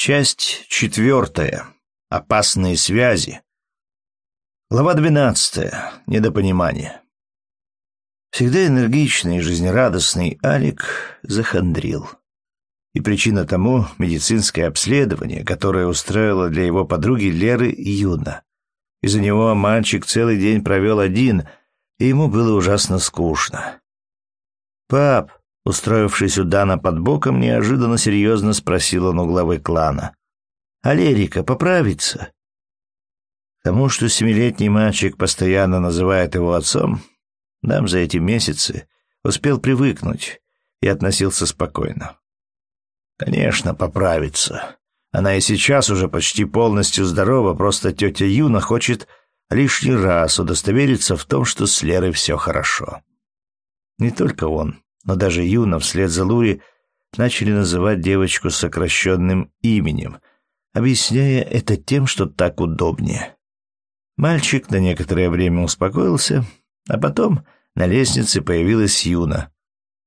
Часть четвертая. Опасные связи. Глава двенадцатая. Недопонимание. Всегда энергичный и жизнерадостный Алик захандрил. И причина тому — медицинское обследование, которое устроила для его подруги Леры Юна. Из-за него мальчик целый день провел один, и ему было ужасно скучно. «Пап, Устроившись у Дана под боком, неожиданно серьезно спросил он у главы клана. «А Лерика поправится?» Тому, что семилетний мальчик постоянно называет его отцом, Дам за эти месяцы успел привыкнуть и относился спокойно. «Конечно, поправится. Она и сейчас уже почти полностью здорова, просто тетя Юна хочет лишний раз удостовериться в том, что с Лерой все хорошо. Не только он но даже Юна вслед за Лури начали называть девочку сокращенным именем, объясняя это тем, что так удобнее. Мальчик на некоторое время успокоился, а потом на лестнице появилась Юна.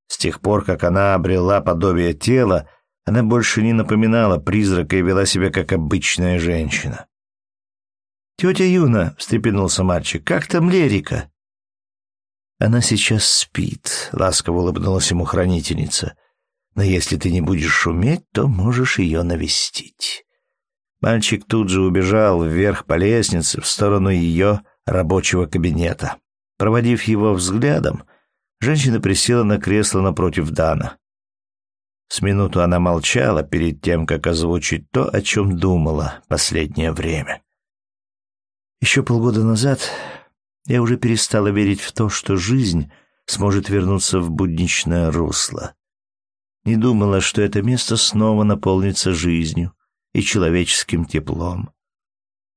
С тех пор, как она обрела подобие тела, она больше не напоминала призрака и вела себя как обычная женщина. «Тетя Юна», — встрепенулся мальчик, — «как там Лерика?» Она сейчас спит, ласково улыбнулась ему хранительница. Но если ты не будешь шуметь, то можешь ее навестить. Мальчик тут же убежал вверх по лестнице в сторону ее рабочего кабинета. Проводив его взглядом, женщина присела на кресло напротив Дана. С минуту она молчала перед тем, как озвучить то, о чем думала последнее время. Еще полгода назад я уже перестала верить в то, что жизнь сможет вернуться в будничное русло. Не думала, что это место снова наполнится жизнью и человеческим теплом.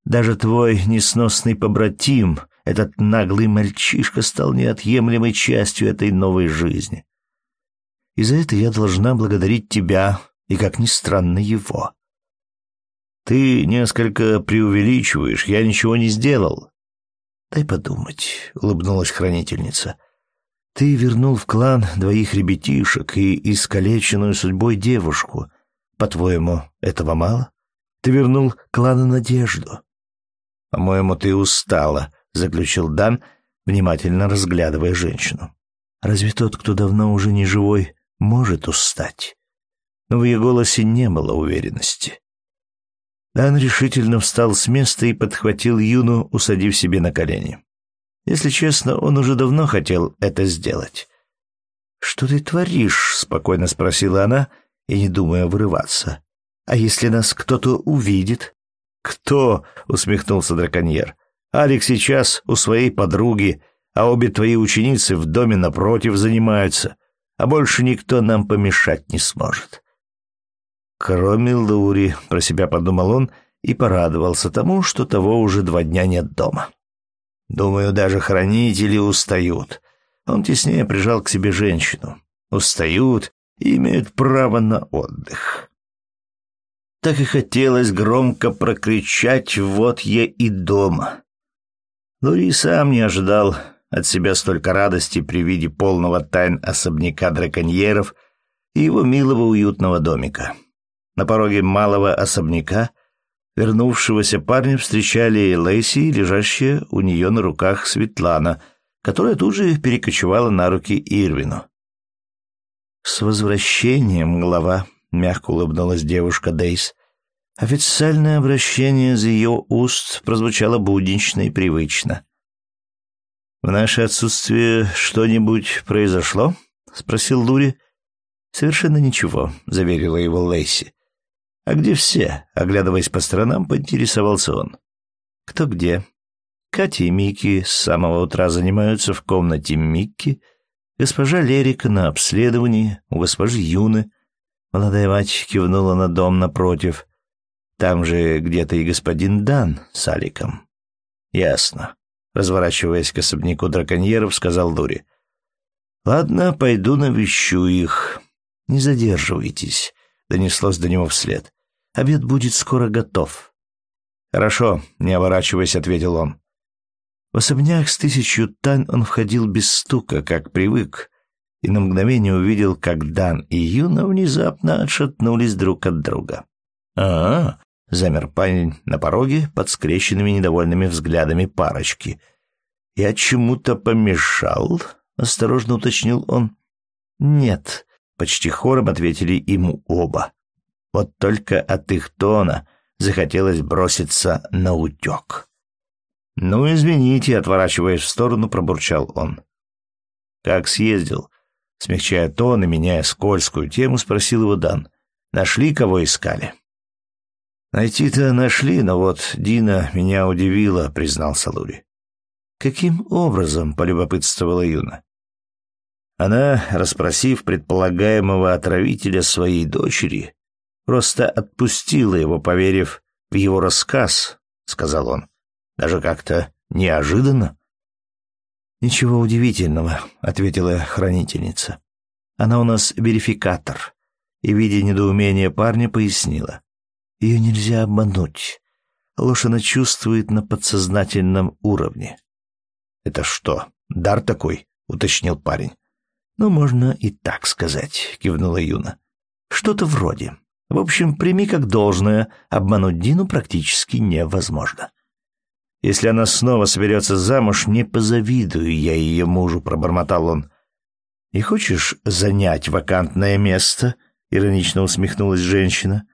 Даже твой несносный побратим, этот наглый мальчишка, стал неотъемлемой частью этой новой жизни. И за это я должна благодарить тебя и, как ни странно, его. Ты несколько преувеличиваешь, я ничего не сделал. «Дай подумать», — улыбнулась хранительница. «Ты вернул в клан двоих ребятишек и искалеченную судьбой девушку. По-твоему, этого мало? Ты вернул клану надежду». «По-моему, ты устала», — заключил Дан, внимательно разглядывая женщину. «Разве тот, кто давно уже не живой, может устать?» Но в ее голосе не было уверенности. Дан решительно встал с места и подхватил Юну, усадив себе на колени. Если честно, он уже давно хотел это сделать. «Что ты творишь?» — спокойно спросила она, и не думая вырываться. «А если нас кто-то увидит?» «Кто?» — усмехнулся драконьер. «Алекс сейчас у своей подруги, а обе твои ученицы в доме напротив занимаются, а больше никто нам помешать не сможет. Кроме Лури, про себя подумал он и порадовался тому, что того уже два дня нет дома. Думаю, даже хранители устают. Он теснее прижал к себе женщину. Устают и имеют право на отдых. Так и хотелось громко прокричать «Вот я и дома». Лури сам не ожидал от себя столько радости при виде полного тайн особняка драконьеров и его милого уютного домика. На пороге малого особняка вернувшегося парня встречали Лейси, лежащая у нее на руках Светлана, которая тут же перекочевала на руки Ирвину. «С возвращением, глава!» — мягко улыбнулась девушка Дейс. Официальное обращение из ее уст прозвучало буднично и привычно. «В наше отсутствие что-нибудь произошло?» — спросил Лури. «Совершенно ничего», — заверила его Лейси. «А где все?» — оглядываясь по сторонам, поинтересовался он. «Кто где?» Катя и Микки с самого утра занимаются в комнате Микки, госпожа Лерика на обследовании, у госпожи Юны. Молодая мать кивнула на дом напротив. Там же где-то и господин Дан с Аликом. «Ясно», — разворачиваясь к особняку драконьеров, сказал Дури. «Ладно, пойду навещу их. Не задерживайтесь», — донеслось до него вслед. Обед будет скоро готов. Хорошо, не оборачиваясь, ответил он. В особняк с тысячью тайн он входил без стука, как привык, и на мгновение увидел, как Дан и Юна внезапно отшатнулись друг от друга. А, -а замер парень на пороге под скрещенными недовольными взглядами парочки. Я чему-то помешал? осторожно уточнил он. Нет, почти хором ответили ему оба. Вот только от их тона захотелось броситься на утек. «Ну, извините», — отворачиваясь в сторону, пробурчал он. «Как съездил?» Смягчая тон и меняя скользкую тему, спросил его Дан. «Нашли, кого искали?» «Найти-то нашли, но вот Дина меня удивила», — признался Лури. «Каким образом?» — полюбопытствовала Юна. Она, расспросив предполагаемого отравителя своей дочери, просто отпустила его, поверив в его рассказ, — сказал он. Даже как-то неожиданно. «Ничего удивительного», — ответила хранительница. «Она у нас верификатор», и, видя недоумение парня, пояснила. «Ее нельзя обмануть. Ложь она чувствует на подсознательном уровне». «Это что, дар такой?» — уточнил парень. «Ну, можно и так сказать», — кивнула Юна. «Что-то вроде. В общем, прими как должное, обмануть Дину практически невозможно». «Если она снова соберется замуж, не позавидую я ее мужу», — пробормотал он. «Не хочешь занять вакантное место?» — иронично усмехнулась женщина.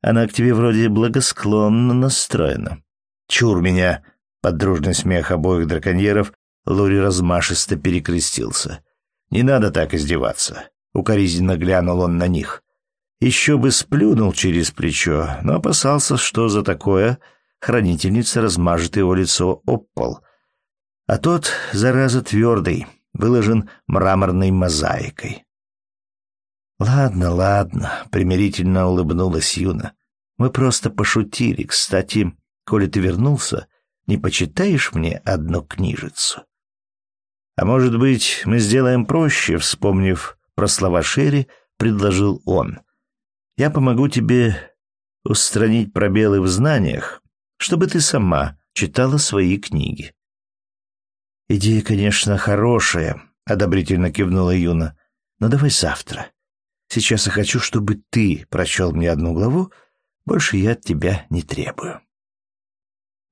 «Она к тебе вроде благосклонно настроена». «Чур меня!» — под дружный смех обоих драконьеров Лури размашисто перекрестился. Не надо так издеваться. Укоризненно глянул он на них. Еще бы сплюнул через плечо, но опасался, что за такое хранительница размажет его лицо об пол. А тот, зараза твердый, выложен мраморной мозаикой. «Ладно, ладно», — примирительно улыбнулась Юна. «Мы просто пошутили. Кстати, коли ты вернулся, не почитаешь мне одну книжицу?» «А может быть, мы сделаем проще», — вспомнив про слова Шерри, предложил он. «Я помогу тебе устранить пробелы в знаниях, чтобы ты сама читала свои книги». «Идея, конечно, хорошая», — одобрительно кивнула Юна. «Но давай завтра. Сейчас я хочу, чтобы ты прочел мне одну главу, больше я от тебя не требую».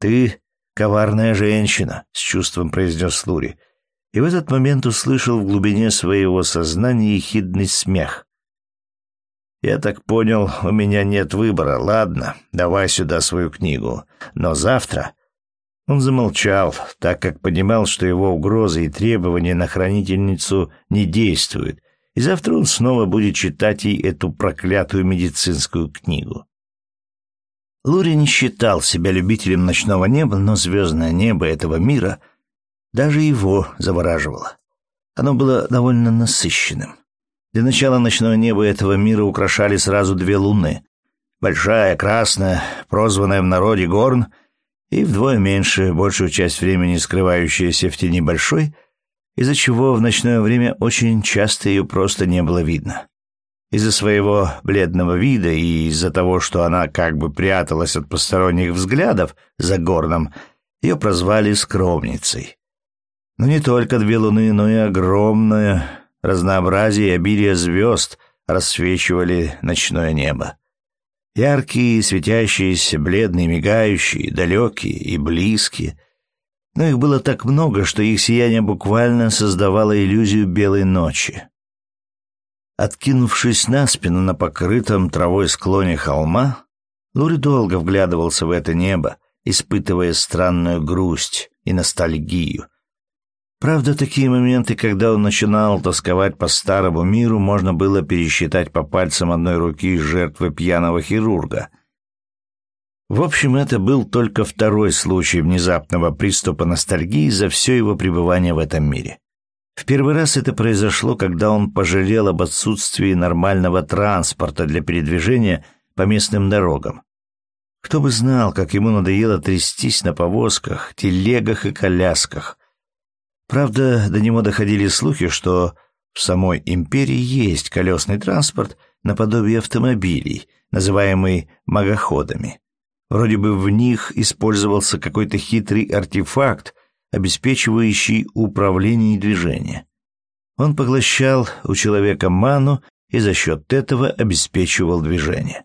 «Ты коварная женщина», — с чувством произнес Лури и в этот момент услышал в глубине своего сознания ехидный смех. «Я так понял, у меня нет выбора. Ладно, давай сюда свою книгу. Но завтра...» Он замолчал, так как понимал, что его угрозы и требования на хранительницу не действуют, и завтра он снова будет читать ей эту проклятую медицинскую книгу. Лури не считал себя любителем ночного неба, но звездное небо этого мира — даже его завораживало. Оно было довольно насыщенным. Для начала ночное небо этого мира украшали сразу две луны. Большая, красная, прозванная в народе Горн, и вдвое меньше, большую часть времени скрывающаяся в тени большой, из-за чего в ночное время очень часто ее просто не было видно. Из-за своего бледного вида и из-за того, что она как бы пряталась от посторонних взглядов за горном, ее прозвали скромницей. Но не только две луны, но и огромное разнообразие и обилие звезд рассвечивали ночное небо. Яркие, светящиеся, бледные, мигающие, далекие и близкие. Но их было так много, что их сияние буквально создавало иллюзию белой ночи. Откинувшись на спину на покрытом травой склоне холма, Лури долго вглядывался в это небо, испытывая странную грусть и ностальгию — Правда, такие моменты, когда он начинал тосковать по старому миру, можно было пересчитать по пальцам одной руки жертвы пьяного хирурга. В общем, это был только второй случай внезапного приступа ностальгии за все его пребывание в этом мире. В первый раз это произошло, когда он пожалел об отсутствии нормального транспорта для передвижения по местным дорогам. Кто бы знал, как ему надоело трястись на повозках, телегах и колясках – Правда, до него доходили слухи, что в самой империи есть колесный транспорт наподобие автомобилей, называемый магоходами. Вроде бы в них использовался какой-то хитрый артефакт, обеспечивающий управление и движение. Он поглощал у человека ману и за счет этого обеспечивал движение.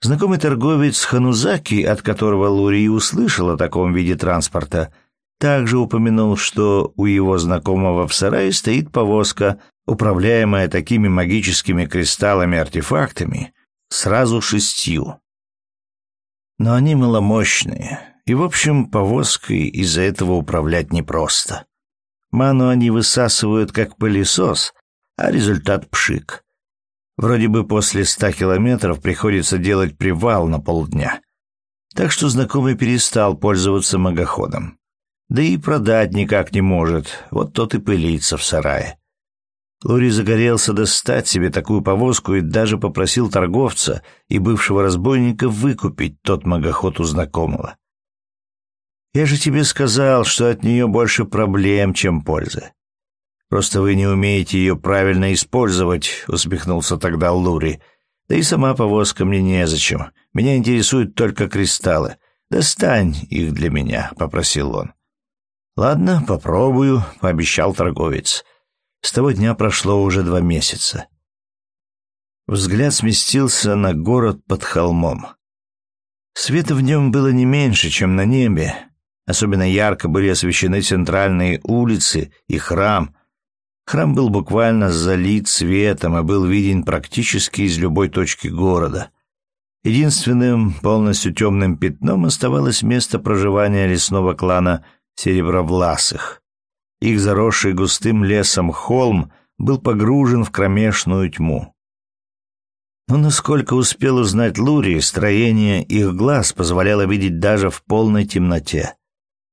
Знакомый торговец Ханузаки, от которого Лури услышал о таком виде транспорта, также упомянул, что у его знакомого в сарае стоит повозка, управляемая такими магическими кристаллами-артефактами, сразу шестью. Но они маломощные, и, в общем, повозкой из-за этого управлять непросто. Ману они высасывают как пылесос, а результат пшик. Вроде бы после ста километров приходится делать привал на полдня. Так что знакомый перестал пользоваться магоходом. Да и продать никак не может, вот тот и пылится в сарае. Лури загорелся достать себе такую повозку и даже попросил торговца и бывшего разбойника выкупить тот магоход у знакомого. «Я же тебе сказал, что от нее больше проблем, чем пользы. Просто вы не умеете ее правильно использовать», — усмехнулся тогда Лури. «Да и сама повозка мне незачем. Меня интересуют только кристаллы. Достань их для меня», — попросил он. «Ладно, попробую», — пообещал торговец. С того дня прошло уже два месяца. Взгляд сместился на город под холмом. Света в нем было не меньше, чем на небе. Особенно ярко были освещены центральные улицы и храм, Храм был буквально залит светом и был виден практически из любой точки города. Единственным полностью темным пятном оставалось место проживания лесного клана Серебровласых. Их заросший густым лесом холм был погружен в кромешную тьму. Но насколько успел узнать Лури, строение их глаз позволяло видеть даже в полной темноте.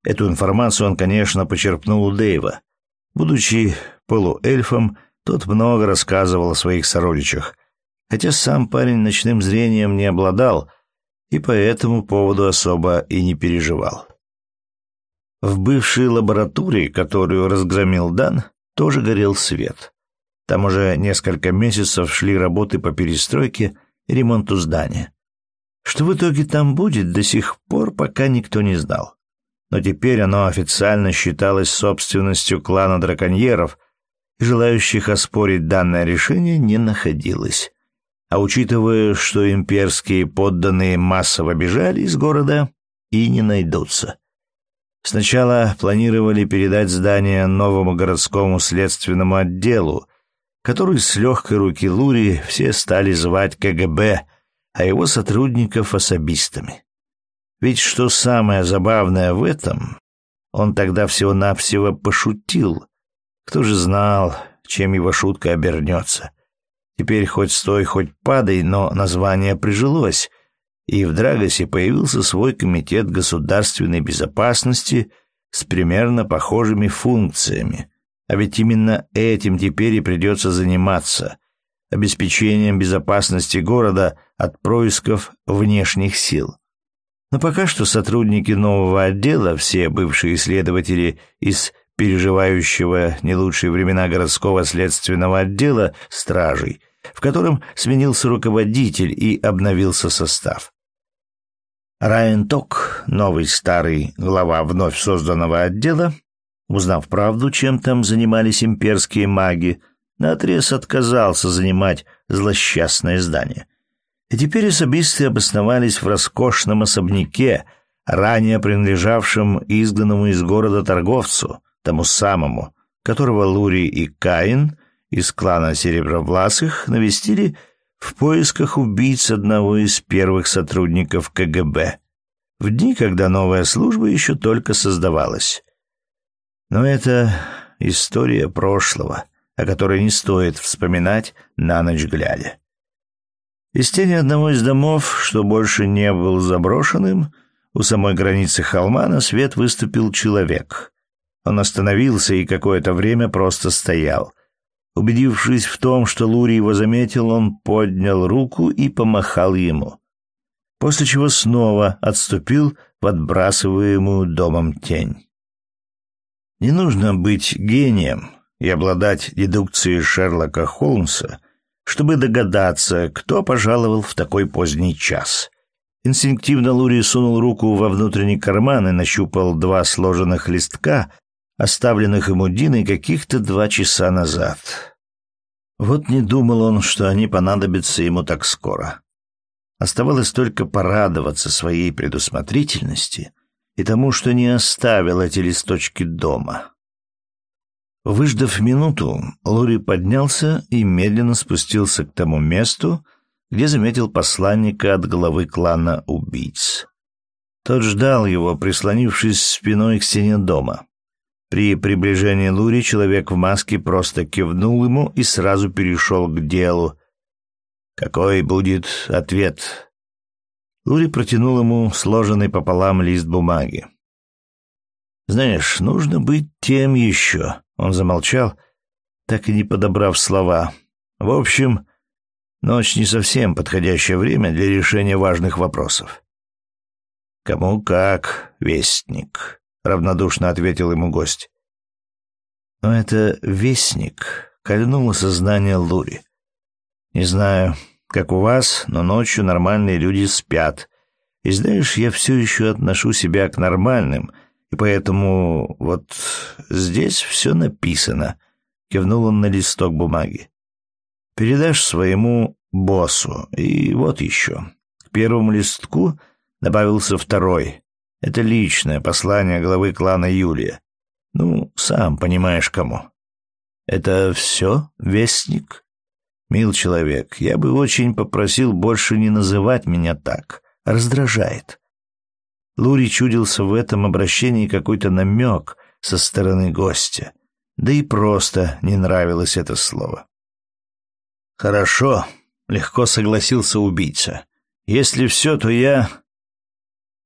Эту информацию он, конечно, почерпнул у Дэйва. Будучи полуэльфом, тот много рассказывал о своих сородичах, хотя сам парень ночным зрением не обладал и по этому поводу особо и не переживал. В бывшей лаборатории, которую разгромил Дан, тоже горел свет. Там уже несколько месяцев шли работы по перестройке и ремонту здания. Что в итоге там будет, до сих пор пока никто не знал. Но теперь оно официально считалось собственностью клана драконьеров, желающих оспорить данное решение не находилось. А учитывая, что имперские подданные массово бежали из города, и не найдутся. Сначала планировали передать здание новому городскому следственному отделу, который с легкой руки Лури все стали звать КГБ, а его сотрудников особистами. Ведь что самое забавное в этом, он тогда всего-навсего пошутил, кто же знал, чем его шутка обернется? Теперь хоть стой, хоть падай, но название прижилось, и в Драгосе появился свой комитет государственной безопасности с примерно похожими функциями. А ведь именно этим теперь и придется заниматься – обеспечением безопасности города от происков внешних сил. Но пока что сотрудники нового отдела, все бывшие исследователи из переживающего не лучшие времена городского следственного отдела стражей, в котором сменился руководитель и обновился состав. Райан Ток, новый старый глава вновь созданного отдела, узнав правду, чем там занимались имперские маги, наотрез отказался занимать злосчастное здание. И теперь особисты обосновались в роскошном особняке, ранее принадлежавшем изгнанному из города торговцу, тому самому, которого Лури и Каин из клана Серебровласых навестили в поисках убийц одного из первых сотрудников КГБ, в дни, когда новая служба еще только создавалась. Но это история прошлого, о которой не стоит вспоминать на ночь глядя. Из тени одного из домов, что больше не был заброшенным, у самой границы холма на свет выступил человек. Он остановился и какое-то время просто стоял. Убедившись в том, что Лури его заметил, он поднял руку и помахал ему. После чего снова отступил в отбрасываемую домом тень. Не нужно быть гением и обладать дедукцией Шерлока Холмса, чтобы догадаться, кто пожаловал в такой поздний час. Инстинктивно Лури сунул руку во внутренний карман и нащупал два сложенных листка, оставленных ему Диной каких-то два часа назад. Вот не думал он, что они понадобятся ему так скоро. Оставалось только порадоваться своей предусмотрительности и тому, что не оставил эти листочки дома. Выждав минуту, Лури поднялся и медленно спустился к тому месту, где заметил посланника от главы клана убийц. Тот ждал его, прислонившись спиной к стене дома. При приближении Лури человек в маске просто кивнул ему и сразу перешел к делу, какой будет ответ? Лури протянул ему сложенный пополам лист бумаги. Знаешь, нужно быть тем еще. Он замолчал, так и не подобрав слова. В общем, ночь не совсем подходящее время для решения важных вопросов. Кому как, вестник, равнодушно ответил ему гость. Но это вестник кольнуло сознание Лури. Не знаю, как у вас, но ночью нормальные люди спят. И знаешь, я все еще отношу себя к нормальным, и поэтому вот здесь все написано. Кивнул он на листок бумаги. Передашь своему боссу. И вот еще. К первому листку добавился второй. Это личное послание главы клана Юлия. Ну, сам понимаешь кому. Это все, вестник? «Мил человек, я бы очень попросил больше не называть меня так. Раздражает». Лури чудился в этом обращении какой-то намек со стороны гостя. Да и просто не нравилось это слово. «Хорошо», — легко согласился убийца. «Если все, то я...»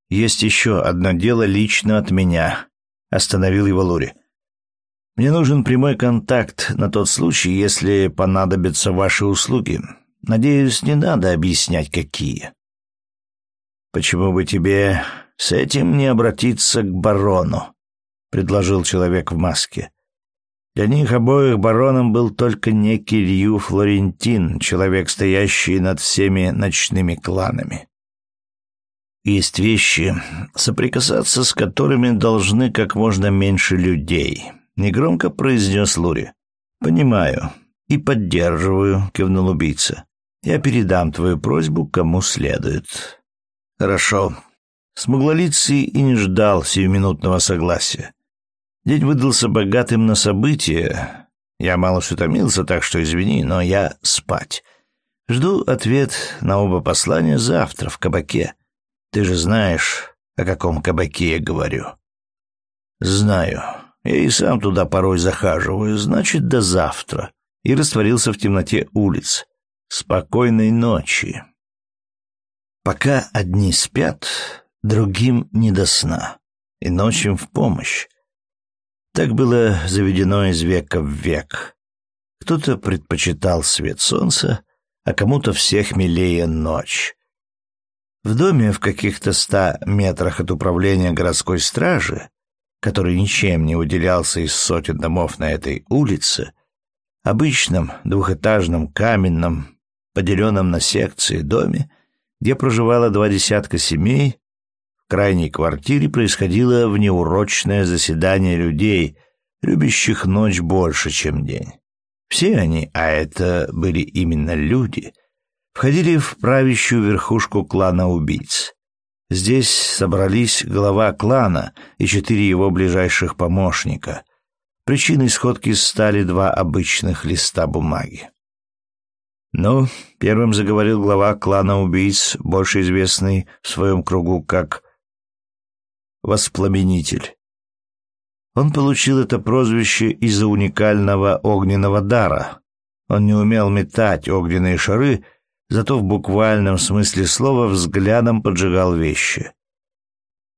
«Есть еще одно дело лично от меня», — остановил его Лури. Мне нужен прямой контакт на тот случай, если понадобятся ваши услуги. Надеюсь, не надо объяснять, какие. Почему бы тебе с этим не обратиться к барону? предложил человек в маске. Для них обоих бароном был только некий Лью Флорентин, человек, стоящий над всеми ночными кланами. Есть вещи, соприкасаться с которыми должны как можно меньше людей, негромко произнес Лури. Понимаю и поддерживаю, кивнул убийца. Я передам твою просьбу кому следует. Хорошо. Смуглолицый и не ждал сиюминутного согласия. День выдался богатым на события. Я мало утомился, так что извини, но я спать. Жду ответ на оба послания завтра в кабаке. Ты же знаешь, о каком кабаке я говорю. Знаю. Я и сам туда порой захаживаю, значит, до завтра. И растворился в темноте улиц. Спокойной ночи. Пока одни спят, другим не до сна, и ночью в помощь. Так было заведено из века в век. Кто-то предпочитал свет солнца, а кому-то всех милее ночь. В доме в каких-то ста метрах от управления городской стражи который ничем не уделялся из сотен домов на этой улице, обычном двухэтажном каменном, поделенном на секции доме, где проживало два десятка семей, в крайней квартире происходило внеурочное заседание людей, любящих ночь больше, чем день. Все они, а это были именно люди, входили в правящую верхушку клана убийц. Здесь собрались глава клана и четыре его ближайших помощника. Причиной сходки стали два обычных листа бумаги. «Ну, первым заговорил глава клана убийц, больше известный в своем кругу как «Воспламенитель». Он получил это прозвище из-за уникального огненного дара. Он не умел метать огненные шары — зато в буквальном смысле слова взглядом поджигал вещи.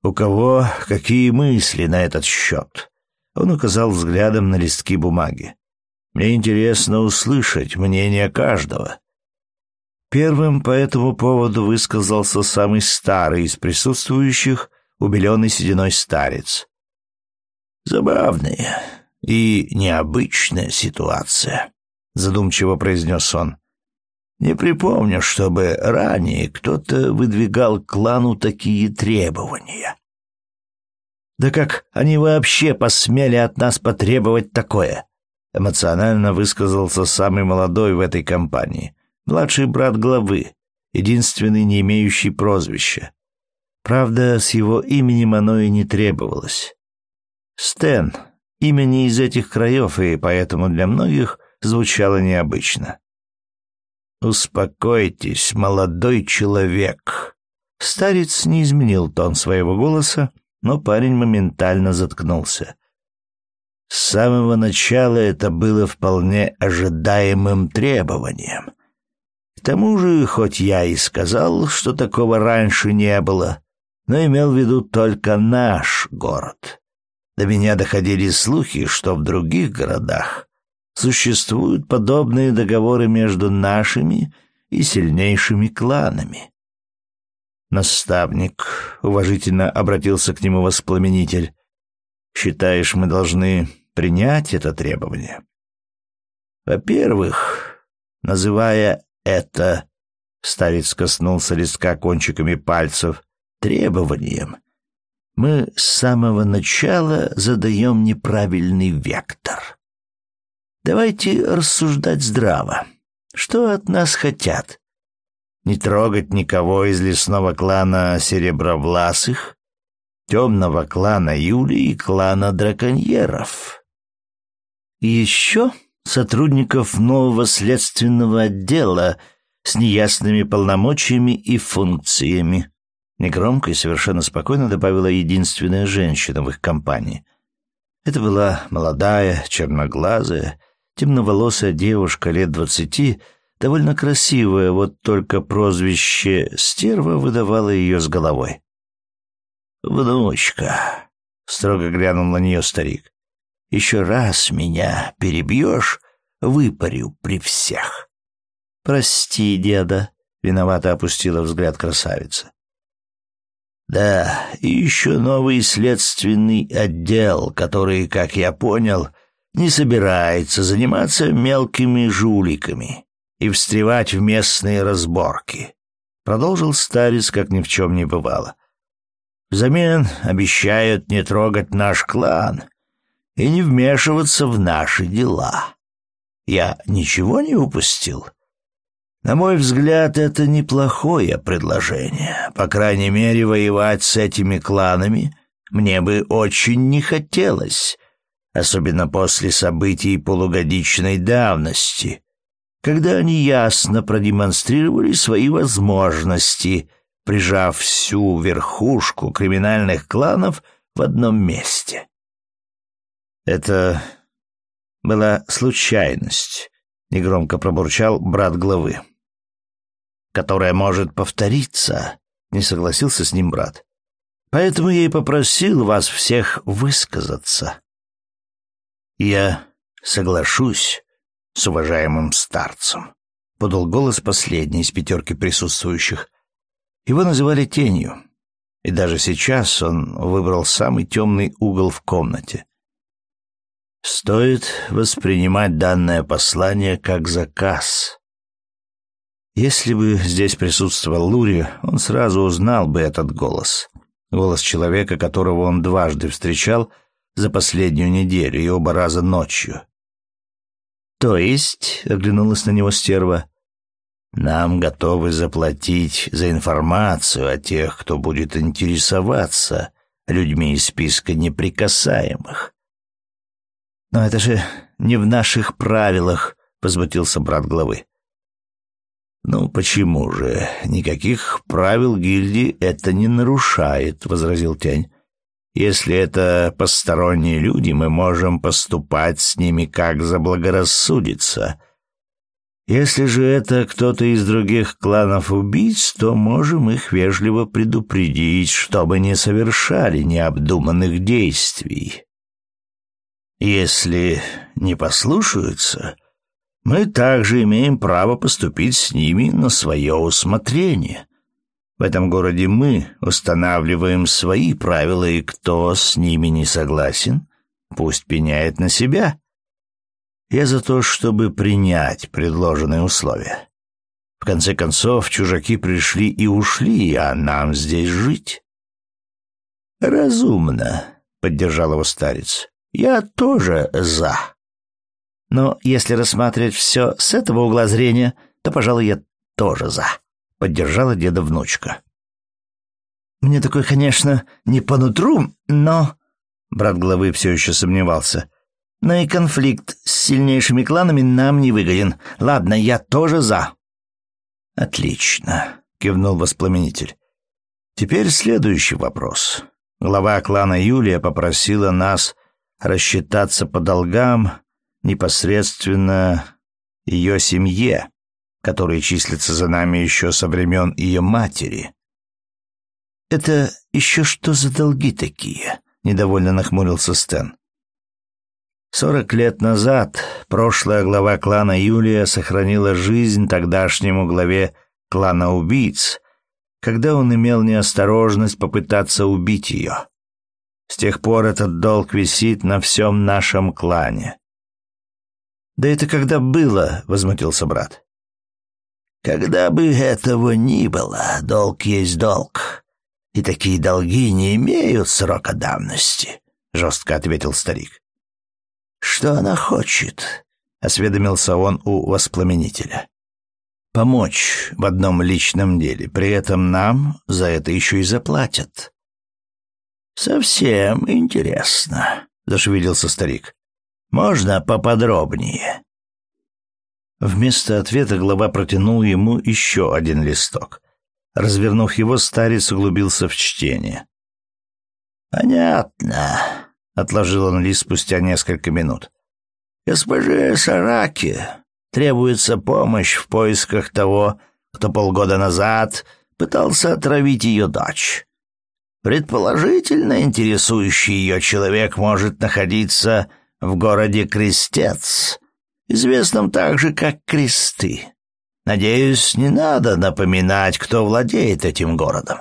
«У кого какие мысли на этот счет?» Он указал взглядом на листки бумаги. «Мне интересно услышать мнение каждого». Первым по этому поводу высказался самый старый из присутствующих, убеленный сединой старец. «Забавная и необычная ситуация», — задумчиво произнес он. Не припомню, чтобы ранее кто-то выдвигал клану такие требования. Да как они вообще посмели от нас потребовать такое? Эмоционально высказался самый молодой в этой компании, младший брат главы, единственный не имеющий прозвища. Правда, с его именем оно и не требовалось. Стэн — имя не из этих краев, и поэтому для многих звучало необычно. «Успокойтесь, молодой человек». Старец не изменил тон своего голоса, но парень моментально заткнулся. С самого начала это было вполне ожидаемым требованием. К тому же, хоть я и сказал, что такого раньше не было, но имел в виду только наш город. До меня доходили слухи, что в других городах существуют подобные договоры между нашими и сильнейшими кланами. Наставник уважительно обратился к нему воспламенитель. Считаешь, мы должны принять это требование? Во-первых, называя это, старец коснулся листка кончиками пальцев, требованием, мы с самого начала задаем неправильный вектор. Давайте рассуждать здраво. Что от нас хотят? Не трогать никого из лесного клана Серебровласых, темного клана Юлии и клана Драконьеров. И еще сотрудников нового следственного отдела с неясными полномочиями и функциями. Негромко и совершенно спокойно добавила единственная женщина в их компании. Это была молодая, черноглазая, темноволосая девушка лет двадцати, довольно красивая, вот только прозвище «Стерва» выдавало ее с головой. «Внучка», — строго глянул на нее старик, — «еще раз меня перебьешь, выпарю при всех». «Прости, деда», — виновато опустила взгляд красавица. «Да, и еще новый следственный отдел, который, как я понял, — не собирается заниматься мелкими жуликами и встревать в местные разборки, продолжил старец, как ни в чем не бывало. Взамен обещают не трогать наш клан и не вмешиваться в наши дела. Я ничего не упустил. На мой взгляд, это неплохое предложение. По крайней мере, воевать с этими кланами мне бы очень не хотелось особенно после событий полугодичной давности, когда они ясно продемонстрировали свои возможности, прижав всю верхушку криминальных кланов в одном месте. Это была случайность, негромко пробурчал брат главы. Которая может повториться, не согласился с ним брат. Поэтому я и попросил вас всех высказаться. «Я соглашусь с уважаемым старцем», — подал голос последний из пятерки присутствующих. Его называли тенью, и даже сейчас он выбрал самый темный угол в комнате. Стоит воспринимать данное послание как заказ. Если бы здесь присутствовал Лури, он сразу узнал бы этот голос. Голос человека, которого он дважды встречал — за последнюю неделю и оба раза ночью. То есть, оглянулась на него стерва, нам готовы заплатить за информацию о тех, кто будет интересоваться людьми из списка неприкасаемых. Но это же не в наших правилах, возмутился брат главы. Ну почему же? Никаких правил гильдии это не нарушает, возразил Тень. Если это посторонние люди, мы можем поступать с ними как заблагорассудится. Если же это кто-то из других кланов убийц, то можем их вежливо предупредить, чтобы не совершали необдуманных действий. Если не послушаются, мы также имеем право поступить с ними на свое усмотрение. В этом городе мы устанавливаем свои правила, и кто с ними не согласен, пусть пеняет на себя. Я за то, чтобы принять предложенные условия. В конце концов, чужаки пришли и ушли, а нам здесь жить. Разумно, поддержал его старец. Я тоже за. Но если рассматривать все с этого угла зрения, то, пожалуй, я тоже за поддержала деда внучка. «Мне такое, конечно, не по нутру, но...» Брат главы все еще сомневался. «Но и конфликт с сильнейшими кланами нам не выгоден. Ладно, я тоже за». «Отлично», — кивнул воспламенитель. «Теперь следующий вопрос. Глава клана Юлия попросила нас рассчитаться по долгам непосредственно ее семье, которая числится за нами еще со времен ее матери. «Это еще что за долги такие?» — недовольно нахмурился Стэн. Сорок лет назад прошлая глава клана Юлия сохранила жизнь тогдашнему главе клана убийц, когда он имел неосторожность попытаться убить ее. С тех пор этот долг висит на всем нашем клане. «Да это когда было?» — возмутился брат. «Когда бы этого ни было, долг есть долг, и такие долги не имеют срока давности», — жестко ответил старик. «Что она хочет?» — осведомился он у воспламенителя. «Помочь в одном личном деле, при этом нам за это еще и заплатят». «Совсем интересно», — зашевелился старик. «Можно поподробнее?» Вместо ответа глава протянул ему еще один листок. Развернув его, старец углубился в чтение. «Понятно», — отложил он лист спустя несколько минут. «Госпоже Сараки требуется помощь в поисках того, кто полгода назад пытался отравить ее дочь. Предположительно, интересующий ее человек может находиться в городе Крестец, известном также как Кресты. Надеюсь, не надо напоминать, кто владеет этим городом.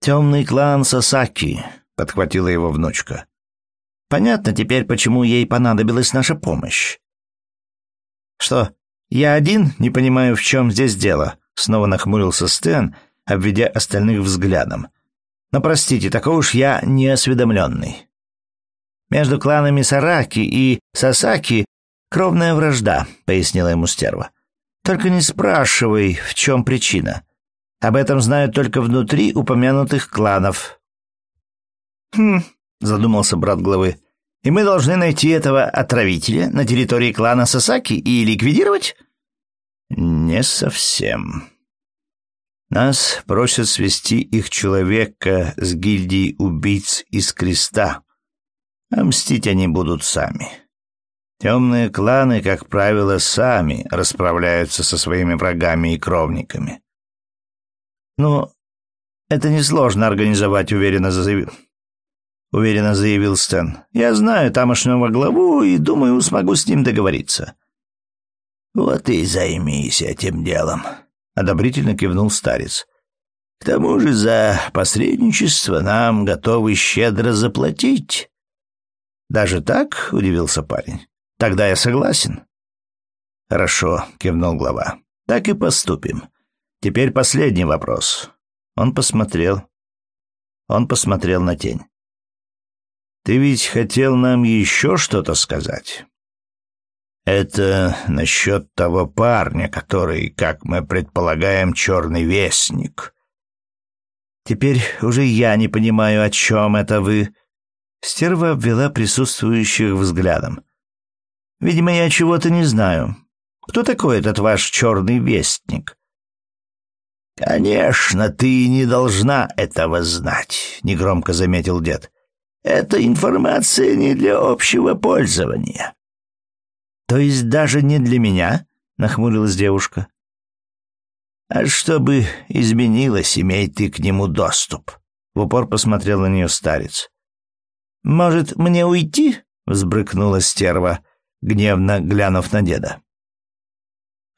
«Темный клан Сасаки», — подхватила его внучка. «Понятно теперь, почему ей понадобилась наша помощь». «Что, я один не понимаю, в чем здесь дело?» — снова нахмурился Стэн, обведя остальных взглядом. Но простите, такой уж я неосведомленный. Между кланами Сараки и Сасаки кровная вражда, пояснила ему стерва. Только не спрашивай, в чем причина. Об этом знают только внутри упомянутых кланов. Хм, задумался брат главы. И мы должны найти этого отравителя на территории клана Сасаки и ликвидировать? Не совсем. Нас просят свести их человека с гильдией убийц из креста. А мстить они будут сами. Темные кланы, как правило, сами расправляются со своими врагами и кровниками. «Ну, это несложно организовать», — уверенно заявил. Уверенно заявил Стэн. «Я знаю тамошнего главу и, думаю, смогу с ним договориться». «Вот и займись этим делом», одобрительно кивнул старец. К тому же за посредничество нам готовы щедро заплатить. Даже так? удивился парень. Тогда я согласен. Хорошо, кивнул глава. Так и поступим. Теперь последний вопрос. Он посмотрел. Он посмотрел на тень. Ты ведь хотел нам еще что-то сказать? Это насчет того парня, который, как мы предполагаем, черный вестник. Теперь уже я не понимаю, о чем это вы. Стерва обвела присутствующих взглядом. Видимо, я чего-то не знаю. Кто такой этот ваш черный вестник? Конечно, ты не должна этого знать, негромко заметил дед. Эта информация не для общего пользования. «То есть даже не для меня?» — нахмурилась девушка. «А чтобы изменилось, имей ты к нему доступ», — в упор посмотрел на нее старец. «Может, мне уйти?» — взбрыкнула стерва, гневно глянув на деда.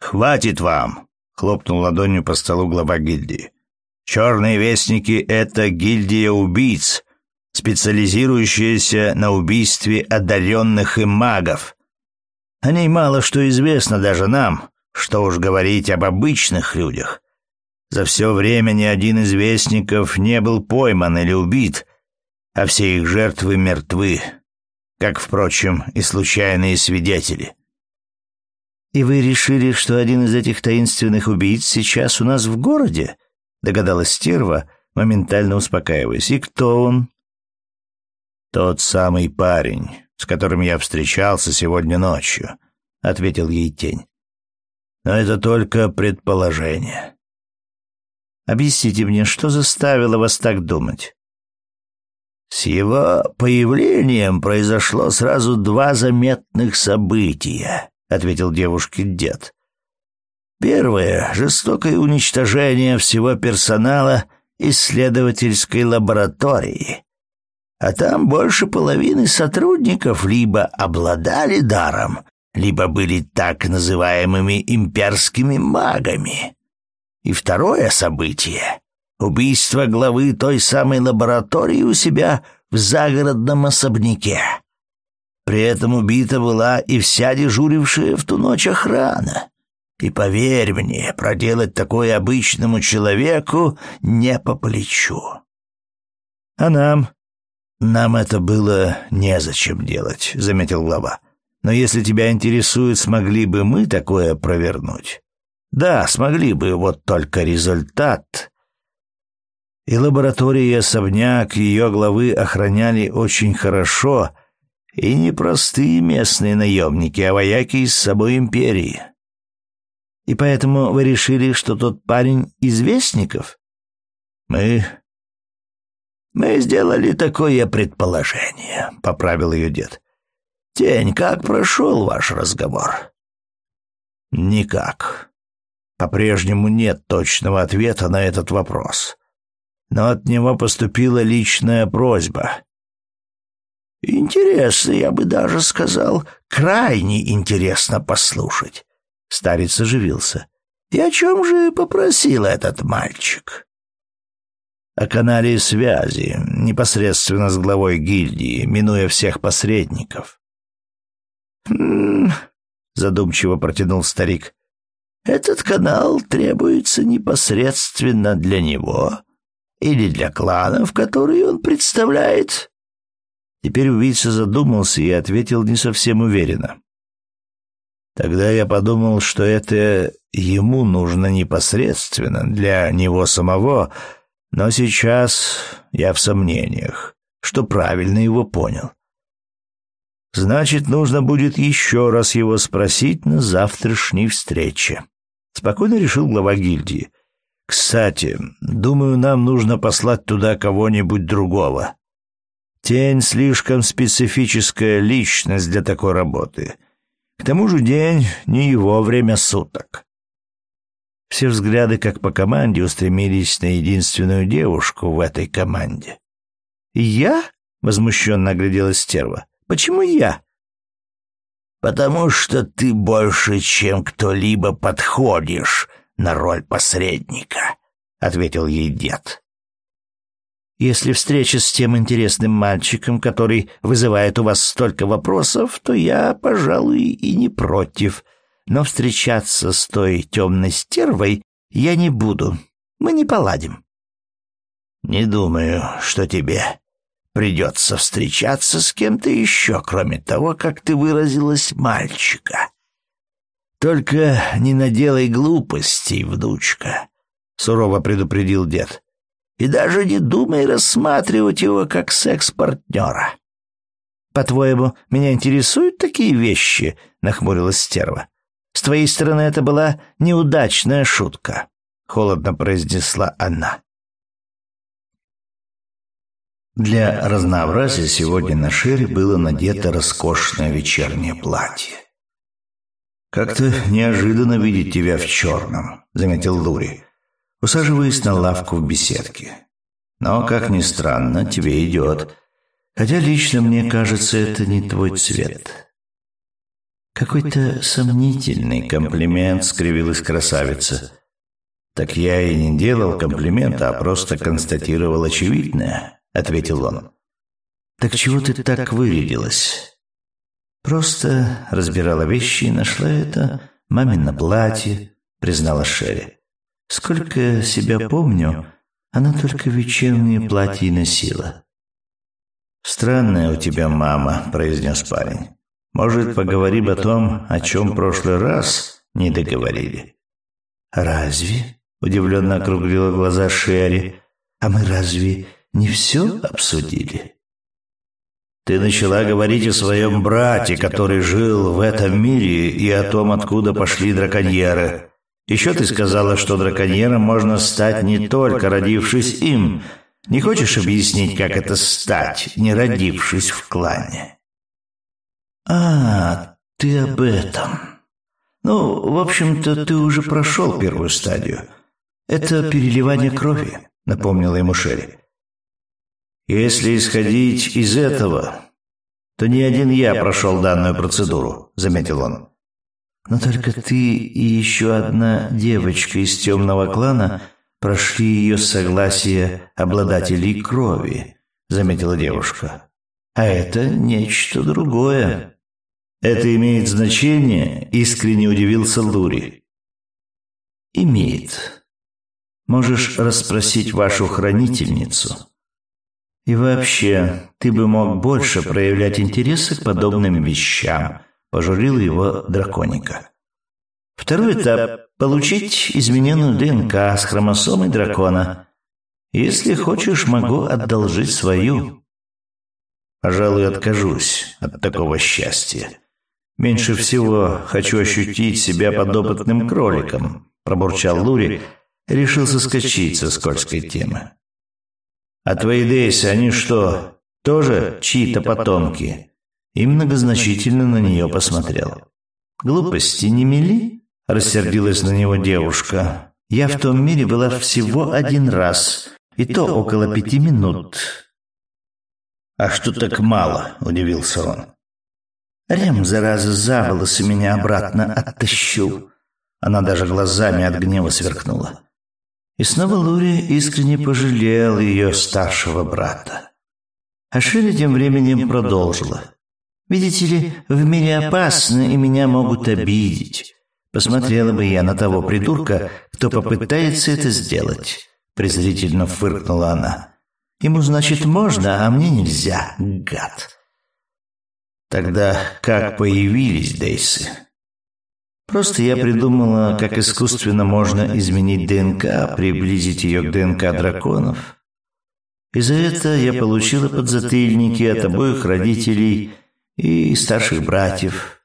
«Хватит вам!» — хлопнул ладонью по столу глава гильдии. «Черные вестники — это гильдия убийц, специализирующаяся на убийстве одаренных и магов. О ней мало что известно даже нам, что уж говорить об обычных людях. За все время ни один из вестников не был пойман или убит, а все их жертвы мертвы, как, впрочем, и случайные свидетели. «И вы решили, что один из этих таинственных убийц сейчас у нас в городе?» — догадалась стерва, моментально успокаиваясь. «И кто он?» «Тот самый парень, с которым я встречался сегодня ночью», — ответил ей тень. «Но это только предположение». «Объясните мне, что заставило вас так думать?» С его появлением произошло сразу два заметных события ответил девушке дед. Первое — жестокое уничтожение всего персонала исследовательской лаборатории. А там больше половины сотрудников либо обладали даром, либо были так называемыми имперскими магами. И второе событие — убийство главы той самой лаборатории у себя в загородном особняке. При этом убита была и вся дежурившая в ту ночь охрана. И поверь мне, проделать такое обычному человеку не по плечу. А нам? Нам это было незачем делать, заметил глава. Но если тебя интересует, смогли бы мы такое провернуть? Да, смогли бы, вот только результат... И лаборатория и особняк ее главы охраняли очень хорошо — и не простые местные наемники, а вояки из собой империи. И поэтому вы решили, что тот парень из Вестников? Мы... Мы сделали такое предположение, — поправил ее дед. Тень, как прошел ваш разговор? Никак. По-прежнему нет точного ответа на этот вопрос. Но от него поступила личная просьба. Интересно, я бы даже сказал, крайне интересно послушать. Старец оживился. И о чем же попросил этот мальчик? О канале связи, непосредственно с главой гильдии, минуя всех посредников. «Хм...» — задумчиво протянул старик. «Этот канал требуется непосредственно для него или для кланов, которые он представляет?» Теперь убийца задумался и ответил не совсем уверенно. Тогда я подумал, что это ему нужно непосредственно, для него самого, но сейчас я в сомнениях, что правильно его понял. Значит, нужно будет еще раз его спросить на завтрашней встрече. Спокойно решил глава гильдии. Кстати, думаю, нам нужно послать туда кого-нибудь другого. Тень слишком специфическая личность для такой работы. К тому же день не его время суток. Все взгляды, как по команде, устремились на единственную девушку в этой команде. «Я?» — возмущенно огляделась стерва. «Почему я?» «Потому что ты больше, чем кто-либо подходишь на роль посредника», — ответил ей дед. Если встреча с тем интересным мальчиком, который вызывает у вас столько вопросов, то я, пожалуй, и не против. Но встречаться с той темной стервой я не буду. Мы не поладим. Не думаю, что тебе придется встречаться с кем-то еще, кроме того, как ты выразилась, мальчика. Только не наделай глупостей, внучка, — сурово предупредил дед и даже не думай рассматривать его как секс-партнера. «По-твоему, меня интересуют такие вещи?» — нахмурилась стерва. «С твоей стороны это была неудачная шутка», — холодно произнесла она. Для разнообразия сегодня на Шере было надето роскошное вечернее платье. «Как-то неожиданно видеть тебя в черном», — заметил Лури усаживаясь на лавку в беседке. «Но, как ни странно, тебе идет. Хотя лично мне кажется, это не твой цвет». «Какой-то сомнительный комплимент», — скривилась красавица. «Так я и не делал комплимента, а просто констатировал очевидное», — ответил он. «Так чего ты так вырядилась?» «Просто разбирала вещи и нашла это мамино платье», — признала Шерри. Сколько себя помню, она только вечерние платья носила. «Странная у тебя мама», — произнес парень. Может, поговорим о том, о чем в прошлый раз не договорили?» «Разве?» — удивленно округлила глаза Шерри. «А мы разве не все обсудили?» «Ты начала говорить о своем брате, который жил в этом мире, и о том, откуда пошли драконьеры. Еще ты сказала, что драконьером можно стать не только родившись им. Не хочешь объяснить, как это стать, не родившись в клане?» «А, ты об этом. Ну, в общем-то, ты уже прошел первую стадию. Это переливание крови», — напомнила ему Шерри. «Если исходить из этого, то не один я прошел данную процедуру», — заметил он. «Но только ты и еще одна девочка из темного клана прошли ее согласие обладателей крови», — заметила девушка. «А это нечто другое». «Это имеет значение?» — искренне удивился Лури. «Имеет. Можешь расспросить вашу хранительницу. И вообще, ты бы мог больше проявлять интересы к подобным вещам», — пожурил его драконика. Второй этап — получить измененную ДНК с хромосомой дракона. Если хочешь, могу одолжить свою. Пожалуй, откажусь от такого счастья. Меньше всего хочу ощутить себя подопытным кроликом, пробурчал Лури, решил соскочить со скользкой темы. А твои Дейсы, они что, тоже чьи-то потомки? И многозначительно на нее посмотрел. Глупости не мели? Рассердилась на него девушка. Я в том мире была всего один раз, и то около пяти минут. А что так мало? Удивился он. Рем, зараза, за волосы меня обратно оттащил. Она даже глазами от гнева сверкнула. И снова Лури искренне пожалел ее старшего брата. А Шири тем временем продолжила. «Видите ли, в мире опасно, и меня могут обидеть. Посмотрела бы я на того придурка, кто попытается это сделать», — презрительно фыркнула она. «Ему, значит, можно, а мне нельзя, гад». Тогда как появились Дейсы? Просто я придумала, как искусственно можно изменить ДНК, приблизить ее к ДНК драконов. И за это я получила подзатыльники от обоих родителей и старших братьев.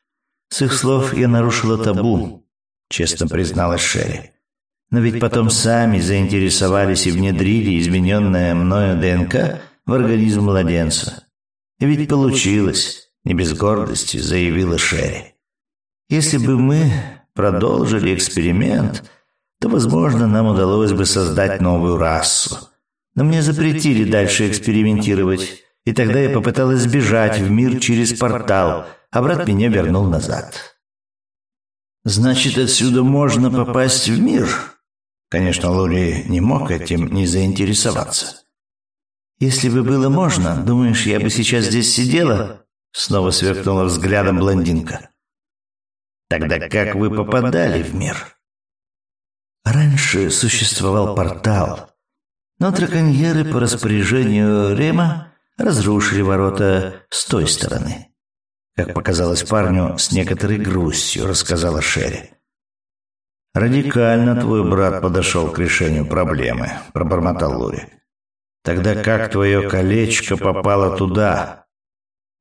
С их слов я нарушила табу, честно призналась Шерри. Но ведь потом сами заинтересовались и внедрили измененное мною ДНК в организм младенца. И ведь получилось не без гордости заявила Шерри. Если бы мы продолжили эксперимент, то, возможно, нам удалось бы создать новую расу. Но мне запретили дальше экспериментировать, и тогда я попыталась сбежать в мир через портал, а брат меня вернул назад. Значит, отсюда можно попасть в мир? Конечно, Лури не мог этим не заинтересоваться. Если бы было можно, думаешь, я бы сейчас здесь сидела Снова сверкнула взглядом блондинка. Тогда как вы попадали в мир? Раньше существовал портал, но драконьеры по распоряжению Рема разрушили ворота с той стороны. Как показалось парню, с некоторой грустью рассказала Шерри. «Радикально твой брат подошел к решению проблемы», — пробормотал Лури. «Тогда как твое колечко попало туда?»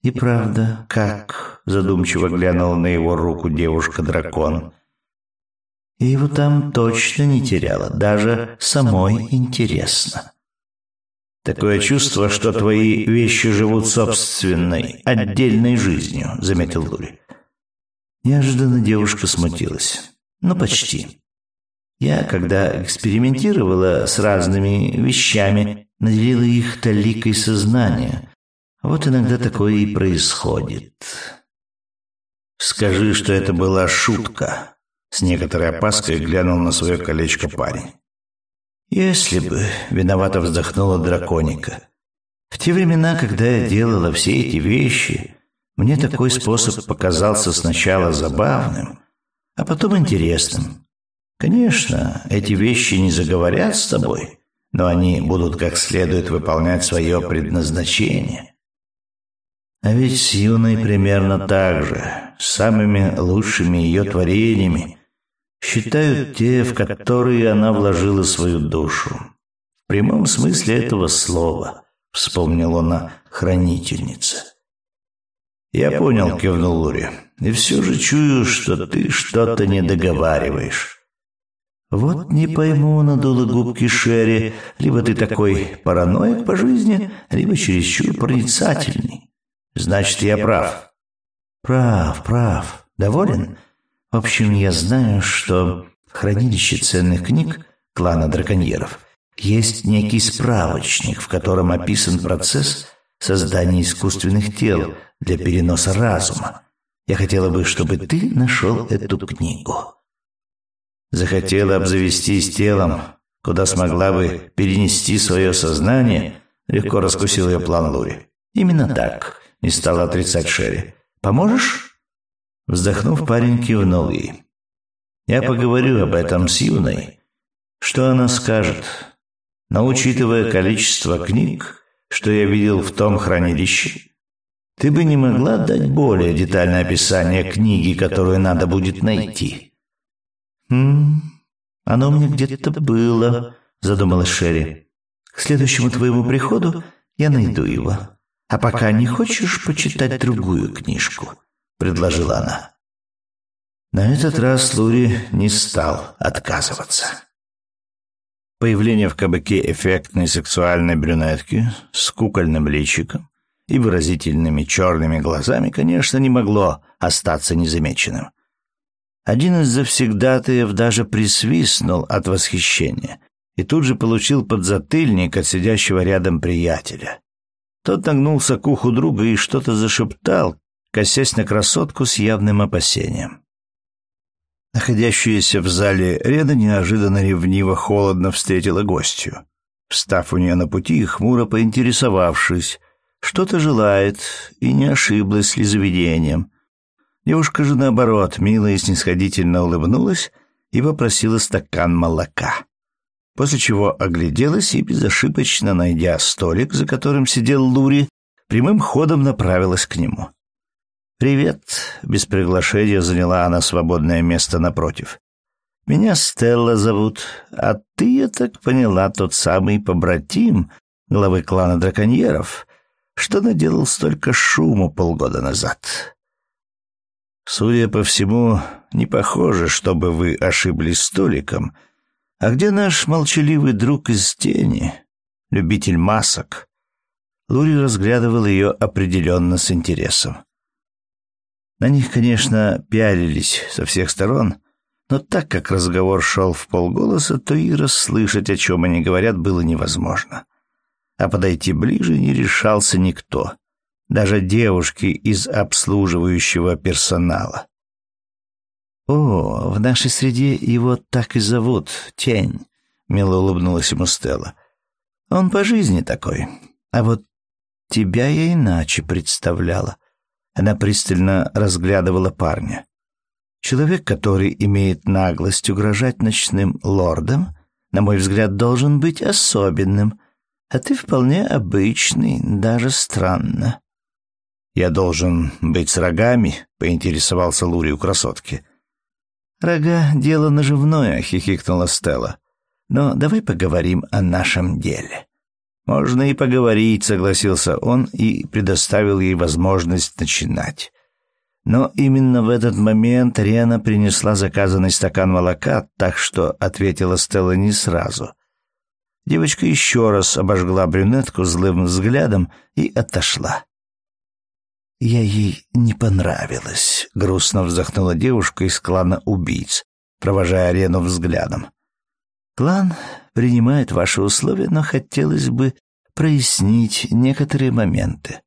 «И правда, как?» — задумчиво глянула на его руку девушка-дракон. «И его там точно не теряла, даже самой интересно». «Такое чувство, что твои вещи живут собственной, отдельной жизнью», — заметил Лури. Неожиданно девушка смутилась. «Ну, почти. Я, когда экспериментировала с разными вещами, наделила их таликой сознания, вот иногда такое и происходит. Скажи, что это была шутка. С некоторой опаской глянул на свое колечко парень. Если бы, виновато вздохнула драконика. В те времена, когда я делала все эти вещи, мне такой способ показался сначала забавным, а потом интересным. Конечно, эти вещи не заговорят с тобой, но они будут как следует выполнять свое предназначение. А ведь с юной примерно так же. Самыми лучшими ее творениями считают те, в которые она вложила свою душу. В прямом смысле этого слова, вспомнил он о хранительнице. «Я понял», — кивнул Лури. «И все же чую, что ты что-то не договариваешь». «Вот не пойму», — надула губки Шерри. «Либо ты такой параноик по жизни, либо чересчур проницательный». «Значит, я прав». «Прав, прав. Доволен?» «В общем, я знаю, что в хранилище ценных книг клана драконьеров есть некий справочник, в котором описан процесс создания искусственных тел для переноса разума. Я хотела бы, чтобы ты нашел эту книгу. Захотела обзавестись телом, куда смогла бы перенести свое сознание, легко раскусил ее план Лури. Именно так, не стала отрицать Шерри. Поможешь? Вздохнув, парень кивнул ей. Я поговорю об этом с Юной. Что она скажет? Но учитывая количество книг, что я видел в том хранилище, ты бы не могла дать более детальное описание книги, которую надо будет найти. Хм, оно мне где-то было, задумалась Шерри. К следующему твоему приходу я найду его. А пока не хочешь почитать другую книжку, предложила она. На этот раз Лури не стал отказываться. Появление в кабаке эффектной сексуальной брюнетки с кукольным личиком и выразительными черными глазами, конечно, не могло остаться незамеченным. Один из завсегдатаев даже присвистнул от восхищения и тут же получил подзатыльник от сидящего рядом приятеля. Тот нагнулся к уху друга и что-то зашептал, косясь на красотку с явным опасением. Находящаяся в зале Реда неожиданно ревниво холодно встретила гостью. Встав у нее на пути и хмуро поинтересовавшись, что-то желает, и не ошиблась ли заведением. Девушка же, наоборот, мило и снисходительно улыбнулась и попросила стакан молока. После чего огляделась и, безошибочно найдя столик, за которым сидел Лури, прямым ходом направилась к нему. «Привет», — без приглашения заняла она свободное место напротив. «Меня Стелла зовут, а ты, я так поняла, тот самый побратим главы клана драконьеров, что наделал столько шуму полгода назад. Судя по всему, не похоже, чтобы вы ошиблись столиком. А где наш молчаливый друг из тени, любитель масок? Лури разглядывал ее определенно с интересом. На них, конечно, пялились со всех сторон, но так как разговор шел в полголоса, то и расслышать, о чем они говорят, было невозможно а подойти ближе не решался никто, даже девушки из обслуживающего персонала. «О, в нашей среде его так и зовут, Тень», — мило улыбнулась ему Стелла. «Он по жизни такой, а вот тебя я иначе представляла». Она пристально разглядывала парня. Человек, который имеет наглость угрожать ночным лордам, на мой взгляд, должен быть особенным, а ты вполне обычный, даже странно». «Я должен быть с рогами?» — поинтересовался Лури у красотки. «Рога — дело наживное», — хихикнула Стелла. «Но давай поговорим о нашем деле». «Можно и поговорить», — согласился он и предоставил ей возможность начинать. Но именно в этот момент Рена принесла заказанный стакан молока, так что ответила Стелла не сразу — Девочка еще раз обожгла брюнетку злым взглядом и отошла. «Я ей не понравилась», — грустно вздохнула девушка из клана убийц, провожая арену взглядом. «Клан принимает ваши условия, но хотелось бы прояснить некоторые моменты».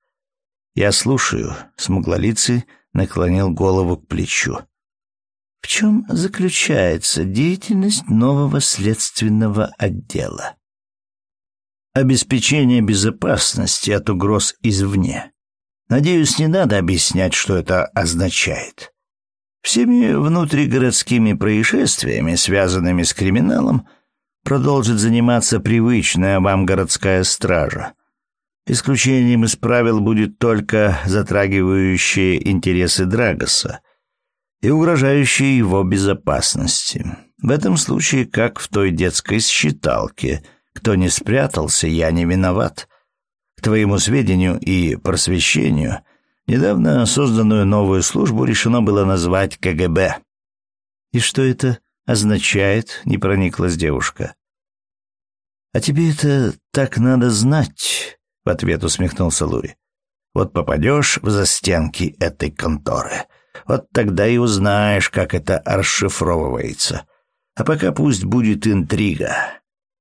«Я слушаю», — смуглолицый наклонил голову к плечу. «В чем заключается деятельность нового следственного отдела?» обеспечение безопасности от угроз извне. Надеюсь, не надо объяснять, что это означает. Всеми внутригородскими происшествиями, связанными с криминалом, продолжит заниматься привычная вам городская стража. Исключением из правил будет только затрагивающие интересы Драгоса и угрожающие его безопасности. В этом случае, как в той детской считалке, кто не спрятался, я не виноват. К твоему сведению и просвещению, недавно созданную новую службу решено было назвать КГБ. И что это означает, не прониклась девушка. А тебе это так надо знать, в ответ усмехнулся Лури. Вот попадешь в застенки этой конторы, вот тогда и узнаешь, как это расшифровывается. А пока пусть будет интрига.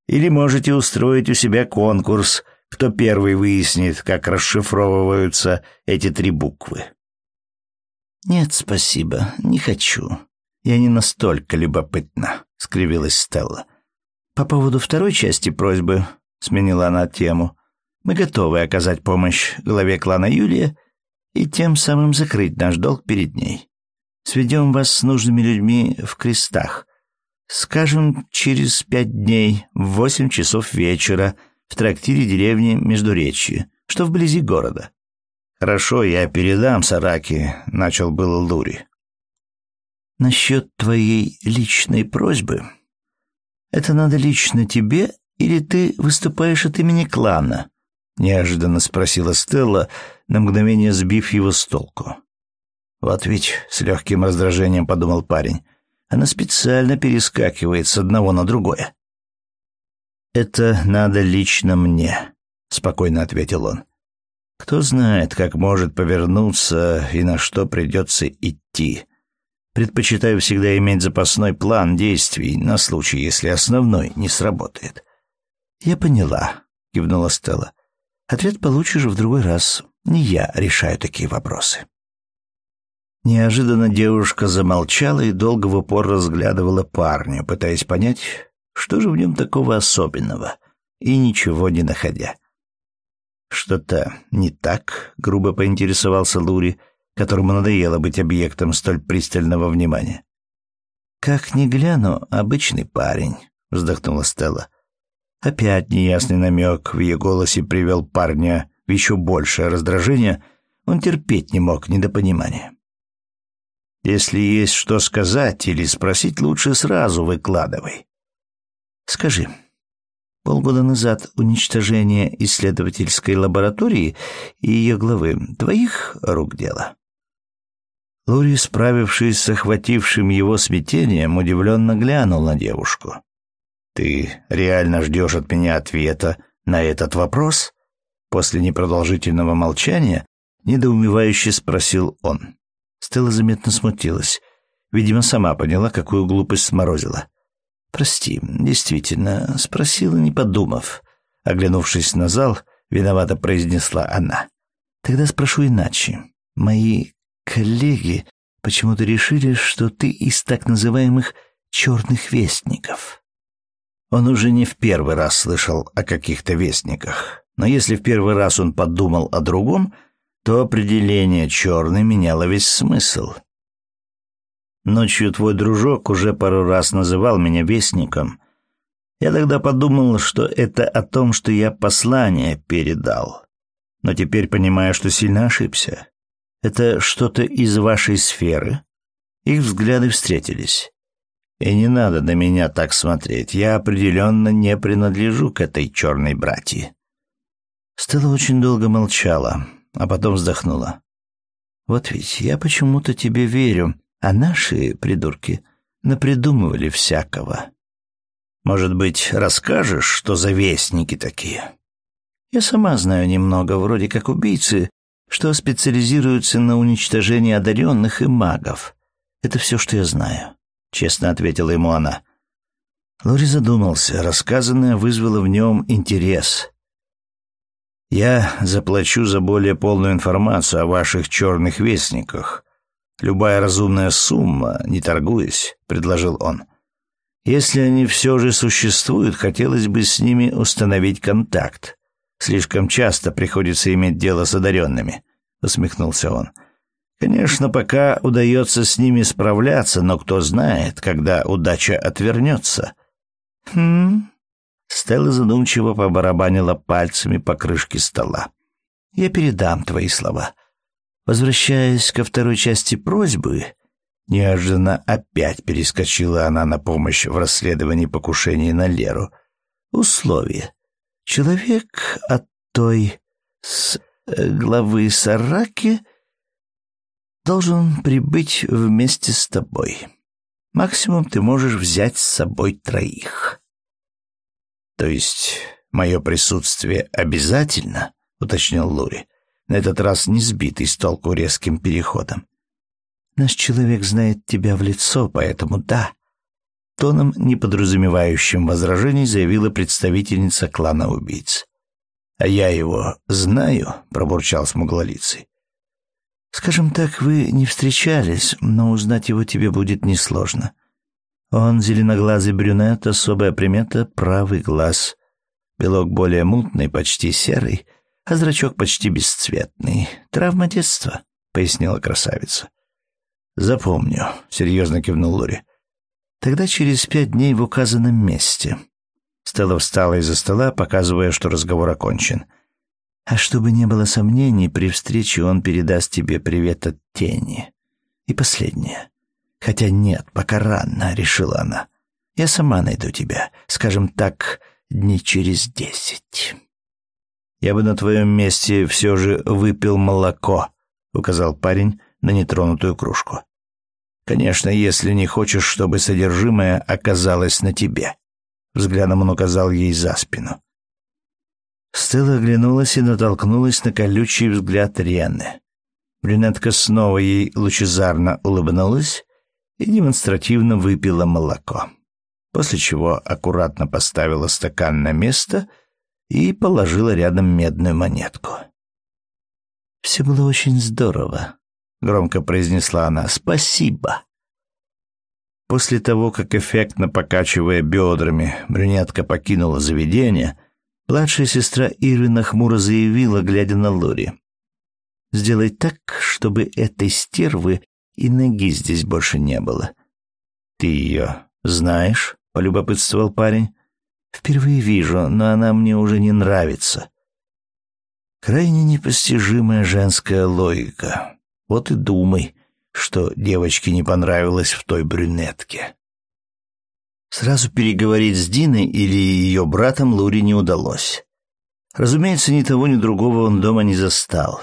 Или можете устроить у себя конкурс, кто первый выяснит, как расшифровываются эти три буквы. Нет, спасибо, не хочу. Я не настолько любопытна, скривилась Стелла. По поводу второй части просьбы, сменила она тему. Мы готовы оказать помощь главе клана Юлия и тем самым закрыть наш долг перед ней. Сведем вас с нужными людьми в крестах. Скажем, через пять дней в восемь часов вечера в трактире деревни Междуречье, что вблизи города. Хорошо, я передам Сараки, начал был Лури. Насчет твоей личной просьбы. Это надо лично тебе или ты выступаешь от имени клана? Неожиданно спросила Стелла, на мгновение сбив его с толку. Вот ведь с легким раздражением подумал парень. Она специально перескакивает с одного на другое. «Это надо лично мне», — спокойно ответил он. «Кто знает, как может повернуться и на что придется идти. Предпочитаю всегда иметь запасной план действий на случай, если основной не сработает. Я поняла, кивнула Стелла. Ответ получишь в другой раз. Не я решаю такие вопросы. Неожиданно девушка замолчала и долго в упор разглядывала парня, пытаясь понять, что же в нем такого особенного, и ничего не находя. «Что-то не так?» — грубо поинтересовался Лури, которому надоело быть объектом столь пристального внимания. «Как ни гляну, обычный парень», — вздохнула Стелла. Опять неясный намек в ее голосе привел парня в еще большее раздражение. Он терпеть не мог недопонимания. «Если есть что сказать или спросить, лучше сразу выкладывай. Скажи, полгода назад уничтожение исследовательской лаборатории и ее главы твоих рук дело?» Лури, справившись с охватившим его смятением, удивленно глянул на девушку. «Ты реально ждешь от меня ответа на этот вопрос?» После непродолжительного молчания недоумевающе спросил он. Стелла заметно смутилась. Видимо, сама поняла, какую глупость сморозила. «Прости, действительно, спросила, не подумав». Оглянувшись на зал, виновато произнесла она. «Тогда спрошу иначе. Мои коллеги почему-то решили, что ты из так называемых «черных вестников». Он уже не в первый раз слышал о каких-то вестниках, но если в первый раз он подумал о другом, то определение «черный» меняло весь смысл. Ночью твой дружок уже пару раз называл меня вестником. Я тогда подумал, что это о том, что я послание передал. Но теперь понимаю, что сильно ошибся. Это что-то из вашей сферы? Их взгляды встретились. И не надо на меня так смотреть. Я определенно не принадлежу к этой черной братье. Стелла очень долго молчала, а потом вздохнула. Вот ведь я почему-то тебе верю, а наши придурки напридумывали всякого. Может быть, расскажешь, что за вестники такие? Я сама знаю немного, вроде как убийцы, что специализируются на уничтожении одаренных и магов. Это все, что я знаю», — честно ответила ему она. Лори задумался. Рассказанное вызвало в нем интерес. «Я заплачу за более полную информацию о ваших черных вестниках. Любая разумная сумма, не торгуясь», — предложил он. «Если они все же существуют, хотелось бы с ними установить контакт. Слишком часто приходится иметь дело с одаренными», — усмехнулся он. «Конечно, пока удается с ними справляться, но кто знает, когда удача отвернется». «Хм...» Стелла задумчиво побарабанила пальцами по крышке стола. Я передам твои слова. Возвращаясь ко второй части просьбы, неожиданно опять перескочила она на помощь в расследовании покушения на Леру. Условие. Человек от той с э, главы Сараки должен прибыть вместе с тобой. Максимум ты можешь взять с собой троих. То есть мое присутствие обязательно, уточнил Лури, на этот раз не сбитый с толку резким переходом. Наш человек знает тебя в лицо, поэтому да. Тоном, не подразумевающим возражений, заявила представительница клана убийц. «А я его знаю», — пробурчал смуглолицый. «Скажем так, вы не встречались, но узнать его тебе будет несложно. Он зеленоглазый брюнет, особая примета — правый глаз. Белок более мутный, почти серый, а зрачок почти бесцветный. Травма детства», — пояснила красавица. «Запомню», — серьезно кивнул Лори. Тогда через пять дней в указанном месте. Стелла встала из-за стола, показывая, что разговор окончен. А чтобы не было сомнений, при встрече он передаст тебе привет от тени. И последнее. Хотя нет, пока рано, решила она. Я сама найду тебя, скажем так, дней через десять. Я бы на твоем месте все же выпил молоко, указал парень на нетронутую кружку. Конечно, если не хочешь, чтобы содержимое оказалось на тебе. Взглядом он указал ей за спину. Стелла оглянулась и натолкнулась на колючий взгляд Рены. Брюнетка снова ей лучезарно улыбнулась и демонстративно выпила молоко, после чего аккуратно поставила стакан на место и положила рядом медную монетку. «Все было очень здорово», — громко произнесла она. «Спасибо». После того, как эффектно покачивая бедрами, брюнетка покинула заведение, младшая сестра Ирвина хмуро заявила, глядя на Лори. «Сделай так, чтобы этой стервы и ноги здесь больше не было». «Ты ее знаешь?» — полюбопытствовал парень. «Впервые вижу, но она мне уже не нравится». Крайне непостижимая женская логика. Вот и думай, что девочке не понравилось в той брюнетке. Сразу переговорить с Диной или ее братом Лури не удалось. Разумеется, ни того, ни другого он дома не застал.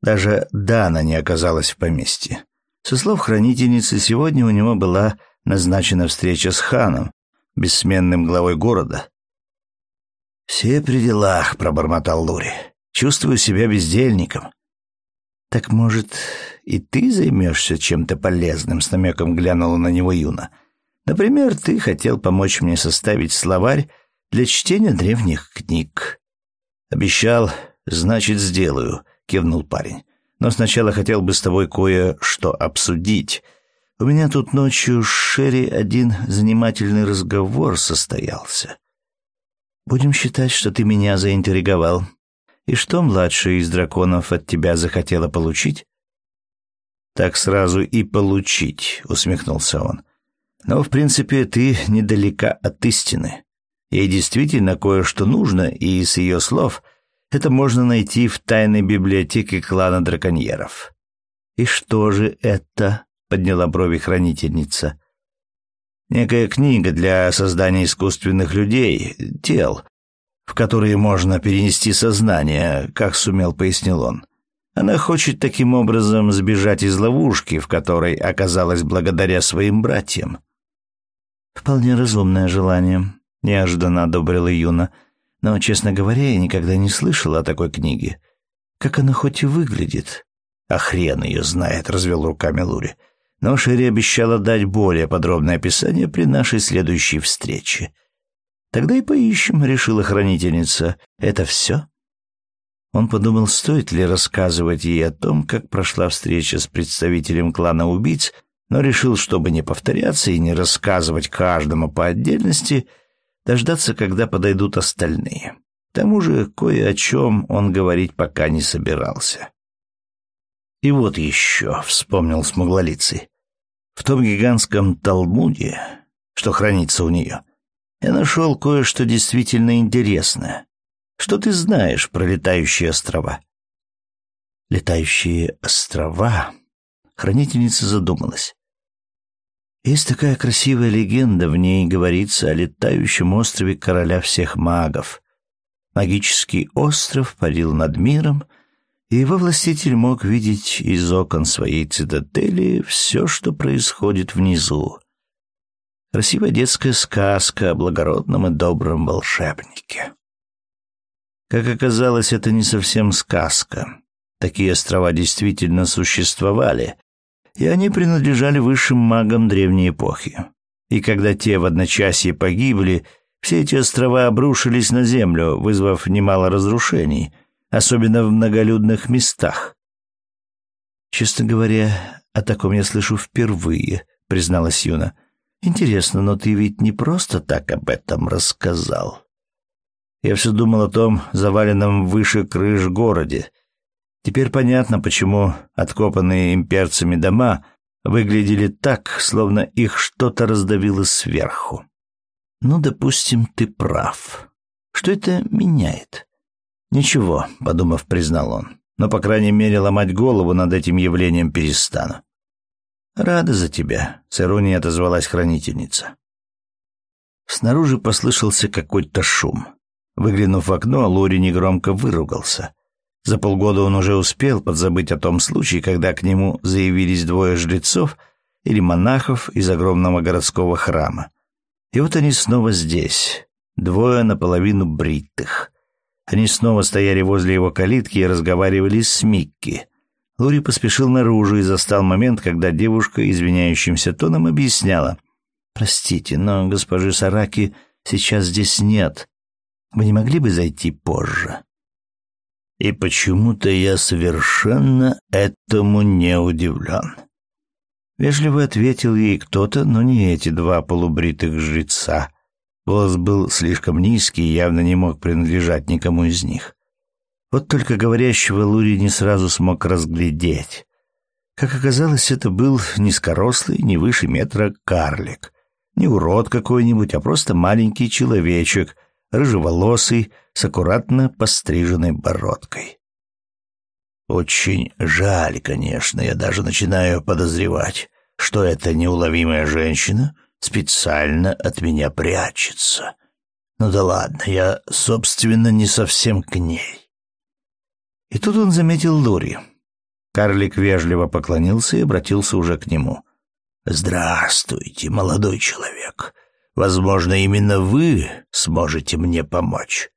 Даже Дана не оказалась в поместье. Со слов хранительницы, сегодня у него была назначена встреча с ханом, бессменным главой города. «Все при делах», — пробормотал Лури. «Чувствую себя бездельником. «Так, может, и ты займешься чем-то полезным?» — с намеком глянула на него Юна. «Например, ты хотел помочь мне составить словарь для чтения древних книг». «Обещал, значит, сделаю», — кивнул парень. «Но сначала хотел бы с тобой кое-что обсудить. У меня тут ночью с Шерри один занимательный разговор состоялся. Будем считать, что ты меня заинтриговал». И что младшая из драконов от тебя захотела получить? Так сразу и получить, усмехнулся он. Но, в принципе, ты недалека от истины. Ей действительно кое-что нужно, и с ее слов это можно найти в тайной библиотеке клана драконьеров. И что же это? Подняла брови хранительница. Некая книга для создания искусственных людей, тел, в которые можно перенести сознание, как сумел, пояснил он. Она хочет таким образом сбежать из ловушки, в которой оказалась благодаря своим братьям. Вполне разумное желание, неожиданно одобрила Юна. Но, честно говоря, я никогда не слышала о такой книге. Как она хоть и выглядит? А хрен ее знает, развел руками Лури. Но Шерри обещала дать более подробное описание при нашей следующей встрече. Тогда и поищем, решила хранительница. Это все? Он подумал, стоит ли рассказывать ей о том, как прошла встреча с представителем клана убийц, но решил, чтобы не повторяться и не рассказывать каждому по отдельности, дождаться, когда подойдут остальные. К тому же кое о чем он говорить пока не собирался. «И вот еще», — вспомнил смуглолицый, — «в том гигантском Талмуде, что хранится у нее, я нашел кое-что действительно интересное. Что ты знаешь про летающие острова? Летающие острова. Хранительница задумалась. Есть такая красивая легенда, в ней говорится о летающем острове короля всех магов. Магический остров парил над миром, и его властитель мог видеть из окон своей цитадели все, что происходит внизу. Красивая детская сказка о благородном и добром волшебнике. Как оказалось, это не совсем сказка. Такие острова действительно существовали, и они принадлежали высшим магам древней эпохи. И когда те в одночасье погибли, все эти острова обрушились на землю, вызвав немало разрушений, особенно в многолюдных местах. «Честно говоря, о таком я слышу впервые», — призналась Юна. «Интересно, но ты ведь не просто так об этом рассказал». Я все думал о том заваленном выше крыш городе, Теперь понятно, почему откопанные имперцами дома выглядели так, словно их что-то раздавило сверху. Ну, допустим, ты прав. Что это меняет? Ничего, подумав, признал он. Но, по крайней мере, ломать голову над этим явлением перестану. Рада за тебя, с иронией отозвалась хранительница. Снаружи послышался какой-то шум. Выглянув в окно, Лори негромко выругался. За полгода он уже успел подзабыть о том случае, когда к нему заявились двое жрецов или монахов из огромного городского храма. И вот они снова здесь, двое наполовину бритых. Они снова стояли возле его калитки и разговаривали с Микки. Лури поспешил наружу и застал момент, когда девушка извиняющимся тоном объясняла. «Простите, но госпожи Сараки сейчас здесь нет. Вы не могли бы зайти позже?» И почему-то я совершенно этому не удивлен. Вежливо ответил ей кто-то, но не эти два полубритых жреца. Голос был слишком низкий и явно не мог принадлежать никому из них. Вот только говорящего Лури не сразу смог разглядеть. Как оказалось, это был низкорослый, не выше метра карлик. Не урод какой-нибудь, а просто маленький человечек — рыжеволосый, с аккуратно постриженной бородкой. Очень жаль, конечно, я даже начинаю подозревать, что эта неуловимая женщина специально от меня прячется. Ну да ладно, я, собственно, не совсем к ней. И тут он заметил Лури. Карлик вежливо поклонился и обратился уже к нему. «Здравствуйте, молодой человек. Возможно, именно вы сможете мне помочь.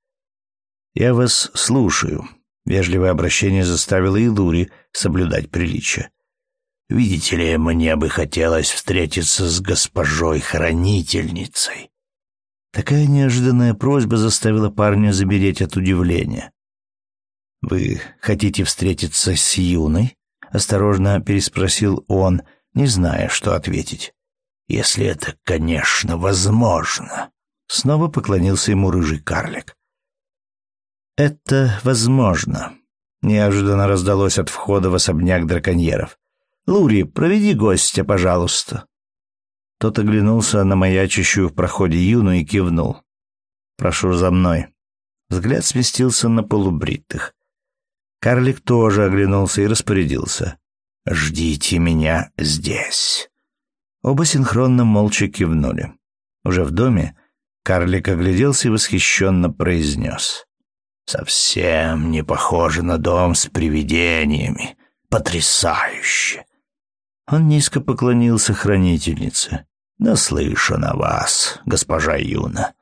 Я вас слушаю. Вежливое обращение заставило и Лури соблюдать приличие. Видите ли, мне бы хотелось встретиться с госпожой-хранительницей. Такая неожиданная просьба заставила парня забереть от удивления. «Вы хотите встретиться с юной?» — осторожно переспросил он, не зная, что ответить если это, конечно, возможно. Снова поклонился ему рыжий карлик. Это возможно. Неожиданно раздалось от входа в особняк драконьеров. Лури, проведи гостя, пожалуйста. Тот оглянулся на маячащую в проходе юну и кивнул. Прошу за мной. Взгляд сместился на полубритых. Карлик тоже оглянулся и распорядился. «Ждите меня здесь». Оба синхронно молча кивнули. Уже в доме карлик огляделся и восхищенно произнес. «Совсем не похоже на дом с привидениями. Потрясающе!» Он низко поклонился хранительнице. «Наслышан о вас, госпожа Юна,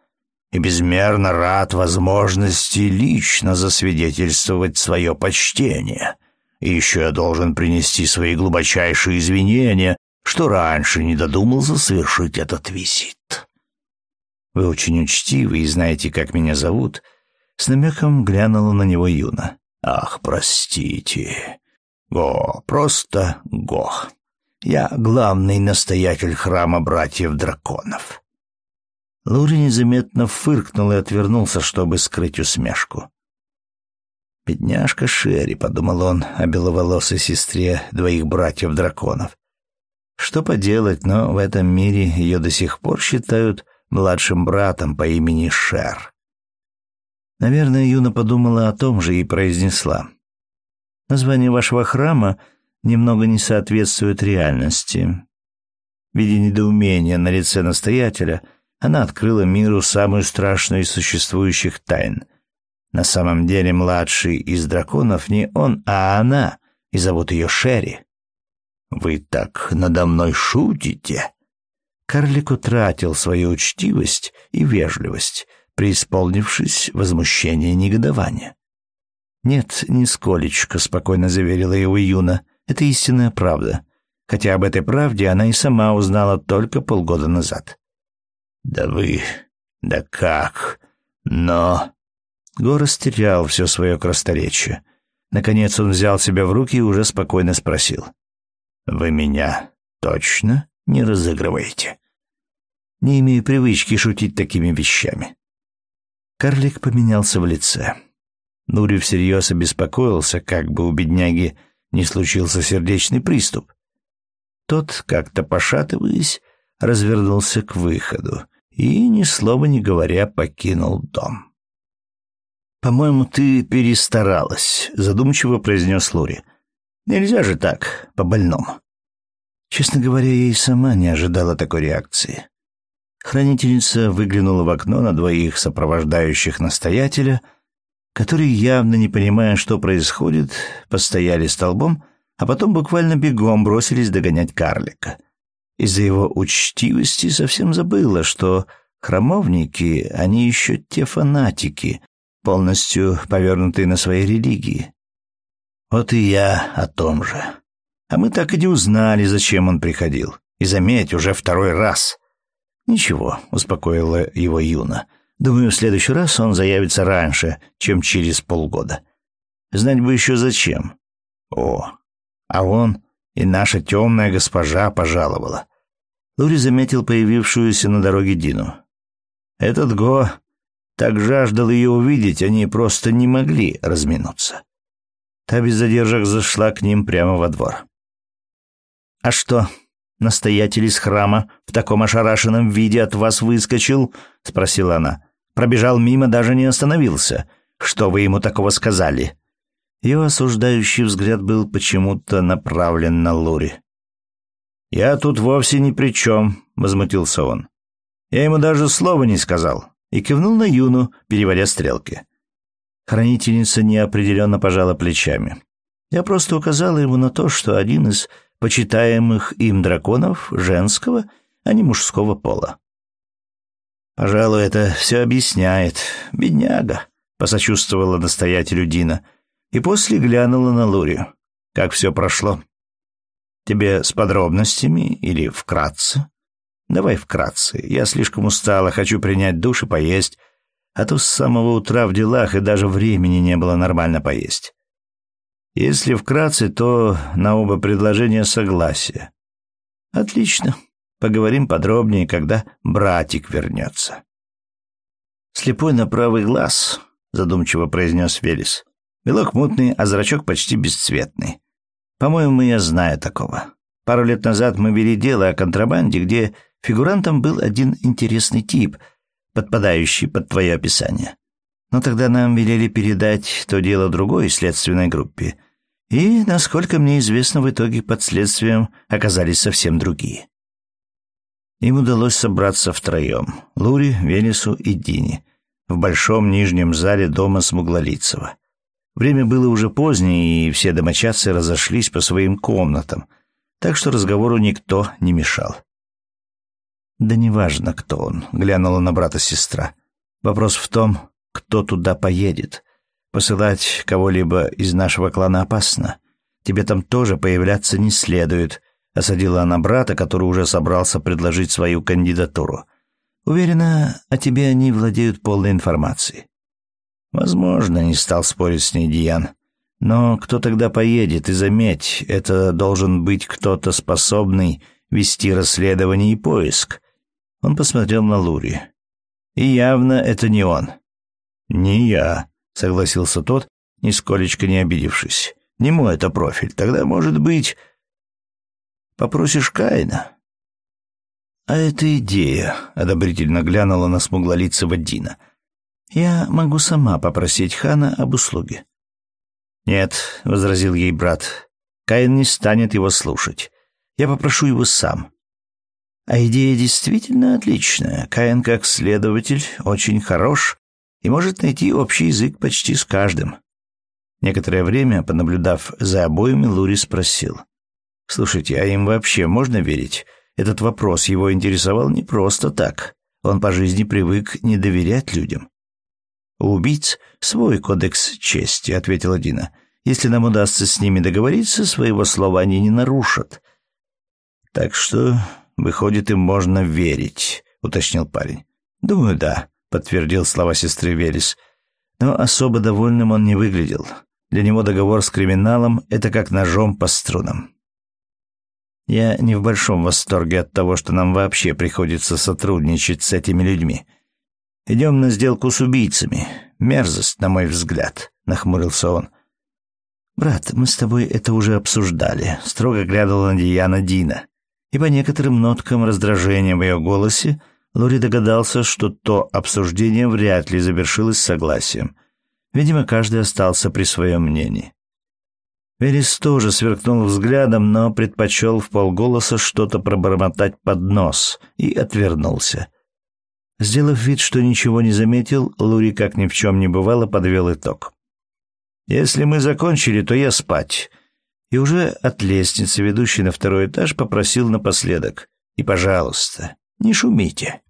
и безмерно рад возможности лично засвидетельствовать свое почтение. И еще я должен принести свои глубочайшие извинения что раньше не додумался совершить этот визит. Вы очень учтивы и знаете, как меня зовут. С намеком глянула на него Юна. Ах, простите. Го, просто Го. Я главный настоятель храма братьев-драконов. Лури незаметно фыркнул и отвернулся, чтобы скрыть усмешку. «Бедняжка Шерри», — подумал он о беловолосой сестре двоих братьев-драконов. Что поделать, но в этом мире ее до сих пор считают младшим братом по имени Шер. Наверное, Юна подумала о том же и произнесла. Название вашего храма немного не соответствует реальности. Видя недоумение на лице настоятеля, она открыла миру самую страшную из существующих тайн. На самом деле младший из драконов не он, а она, и зовут ее Шерри. «Вы так надо мной шутите?» Карлик утратил свою учтивость и вежливость, преисполнившись возмущения и негодования. «Нет, нисколечко», — спокойно заверила его Юна. «Это истинная правда. Хотя об этой правде она и сама узнала только полгода назад». «Да вы... Да как? Но...» Гор растерял все свое красноречие. Наконец он взял себя в руки и уже спокойно спросил. «Вы меня точно не разыгрываете?» «Не имею привычки шутить такими вещами». Карлик поменялся в лице. Нури всерьез обеспокоился, как бы у бедняги не случился сердечный приступ. Тот, как-то пошатываясь, развернулся к выходу и, ни слова не говоря, покинул дом. «По-моему, ты перестаралась», — задумчиво произнес Лури. «Нельзя же так, по-больному». Честно говоря, я и сама не ожидала такой реакции. Хранительница выглянула в окно на двоих сопровождающих настоятеля, которые, явно не понимая, что происходит, постояли столбом, а потом буквально бегом бросились догонять карлика. Из-за его учтивости совсем забыла, что храмовники, они еще те фанатики, полностью повернутые на своей религии. Вот и я о том же. А мы так и не узнали, зачем он приходил. И заметь, уже второй раз. Ничего, успокоила его Юна. Думаю, в следующий раз он заявится раньше, чем через полгода. Знать бы еще зачем. О, а он и наша темная госпожа пожаловала. Лури заметил появившуюся на дороге Дину. Этот Го так жаждал ее увидеть, они просто не могли разминуться. Та без задержек зашла к ним прямо во двор. «А что, настоятель из храма в таком ошарашенном виде от вас выскочил?» — спросила она. «Пробежал мимо, даже не остановился. Что вы ему такого сказали?» Ее осуждающий взгляд был почему-то направлен на Лури. «Я тут вовсе ни при чем», — возмутился он. «Я ему даже слова не сказал и кивнул на Юну, переводя стрелки. Хранительница неопределенно пожала плечами. Я просто указала ему на то, что один из почитаемых им драконов женского, а не мужского пола. «Пожалуй, это все объясняет. Бедняга», — посочувствовала настоятелю Дина, и после глянула на Лурию. «Как все прошло?» «Тебе с подробностями или вкратце?» Давай вкратце. Я слишком устала, хочу принять душ и поесть. А то с самого утра в делах и даже времени не было нормально поесть. Если вкратце, то на оба предложения согласие. Отлично. Поговорим подробнее, когда братик вернется. Слепой на правый глаз, задумчиво произнес Велес. Белок мутный, а зрачок почти бесцветный. По-моему, я знаю такого. Пару лет назад мы вели дело о контрабанде, где Фигурантом был один интересный тип, подпадающий под твое описание. Но тогда нам велели передать то дело другой следственной группе. И, насколько мне известно, в итоге под следствием оказались совсем другие. Им удалось собраться втроем — Лури, Велесу и Дине — в большом нижнем зале дома Смуглолицева. Время было уже позднее, и все домочадцы разошлись по своим комнатам, так что разговору никто не мешал. «Да неважно, кто он», — глянула на брата сестра. «Вопрос в том, кто туда поедет. Посылать кого-либо из нашего клана опасно. Тебе там тоже появляться не следует», — осадила она брата, который уже собрался предложить свою кандидатуру. «Уверена, о тебе они владеют полной информацией». «Возможно», — не стал спорить с ней Диан. «Но кто тогда поедет? И заметь, это должен быть кто-то способный вести расследование и поиск». Он посмотрел на Лури. «И явно это не он». «Не я», — согласился тот, нисколечко не обидевшись. «Не мой это профиль. Тогда, может быть, попросишь Каина?» «А это идея», — одобрительно глянула на смуглолицего Дина. «Я могу сама попросить Хана об услуге». «Нет», — возразил ей брат, — «Каин не станет его слушать. Я попрошу его сам». А идея действительно отличная. Каин, как следователь, очень хорош и может найти общий язык почти с каждым. Некоторое время, понаблюдав за обоими, Лури спросил. «Слушайте, а им вообще можно верить?» Этот вопрос его интересовал не просто так. Он по жизни привык не доверять людям. «У убийц свой кодекс чести», — ответила Дина. «Если нам удастся с ними договориться, своего слова они не нарушат». «Так что, выходит, им можно верить», — уточнил парень. «Думаю, да», — подтвердил слова сестры Велес. Но особо довольным он не выглядел. Для него договор с криминалом — это как ножом по струнам. Я не в большом восторге от того, что нам вообще приходится сотрудничать с этими людьми. Идем на сделку с убийцами. Мерзость, на мой взгляд, нахмурился он. Брат, мы с тобой это уже обсуждали, строго глянула на Диана Дина. И по некоторым ноткам раздражения в ее голосе Лори догадался, что то обсуждение вряд ли завершилось согласием. Видимо, каждый остался при своем мнении. Верес тоже сверкнул взглядом, но предпочел в полголоса что-то пробормотать под нос и отвернулся. Сделав вид, что ничего не заметил, Лури, как ни в чем не бывало, подвел итог. «Если мы закончили, то я спать». И уже от лестницы, ведущей на второй этаж, попросил напоследок. «И, пожалуйста, не шумите».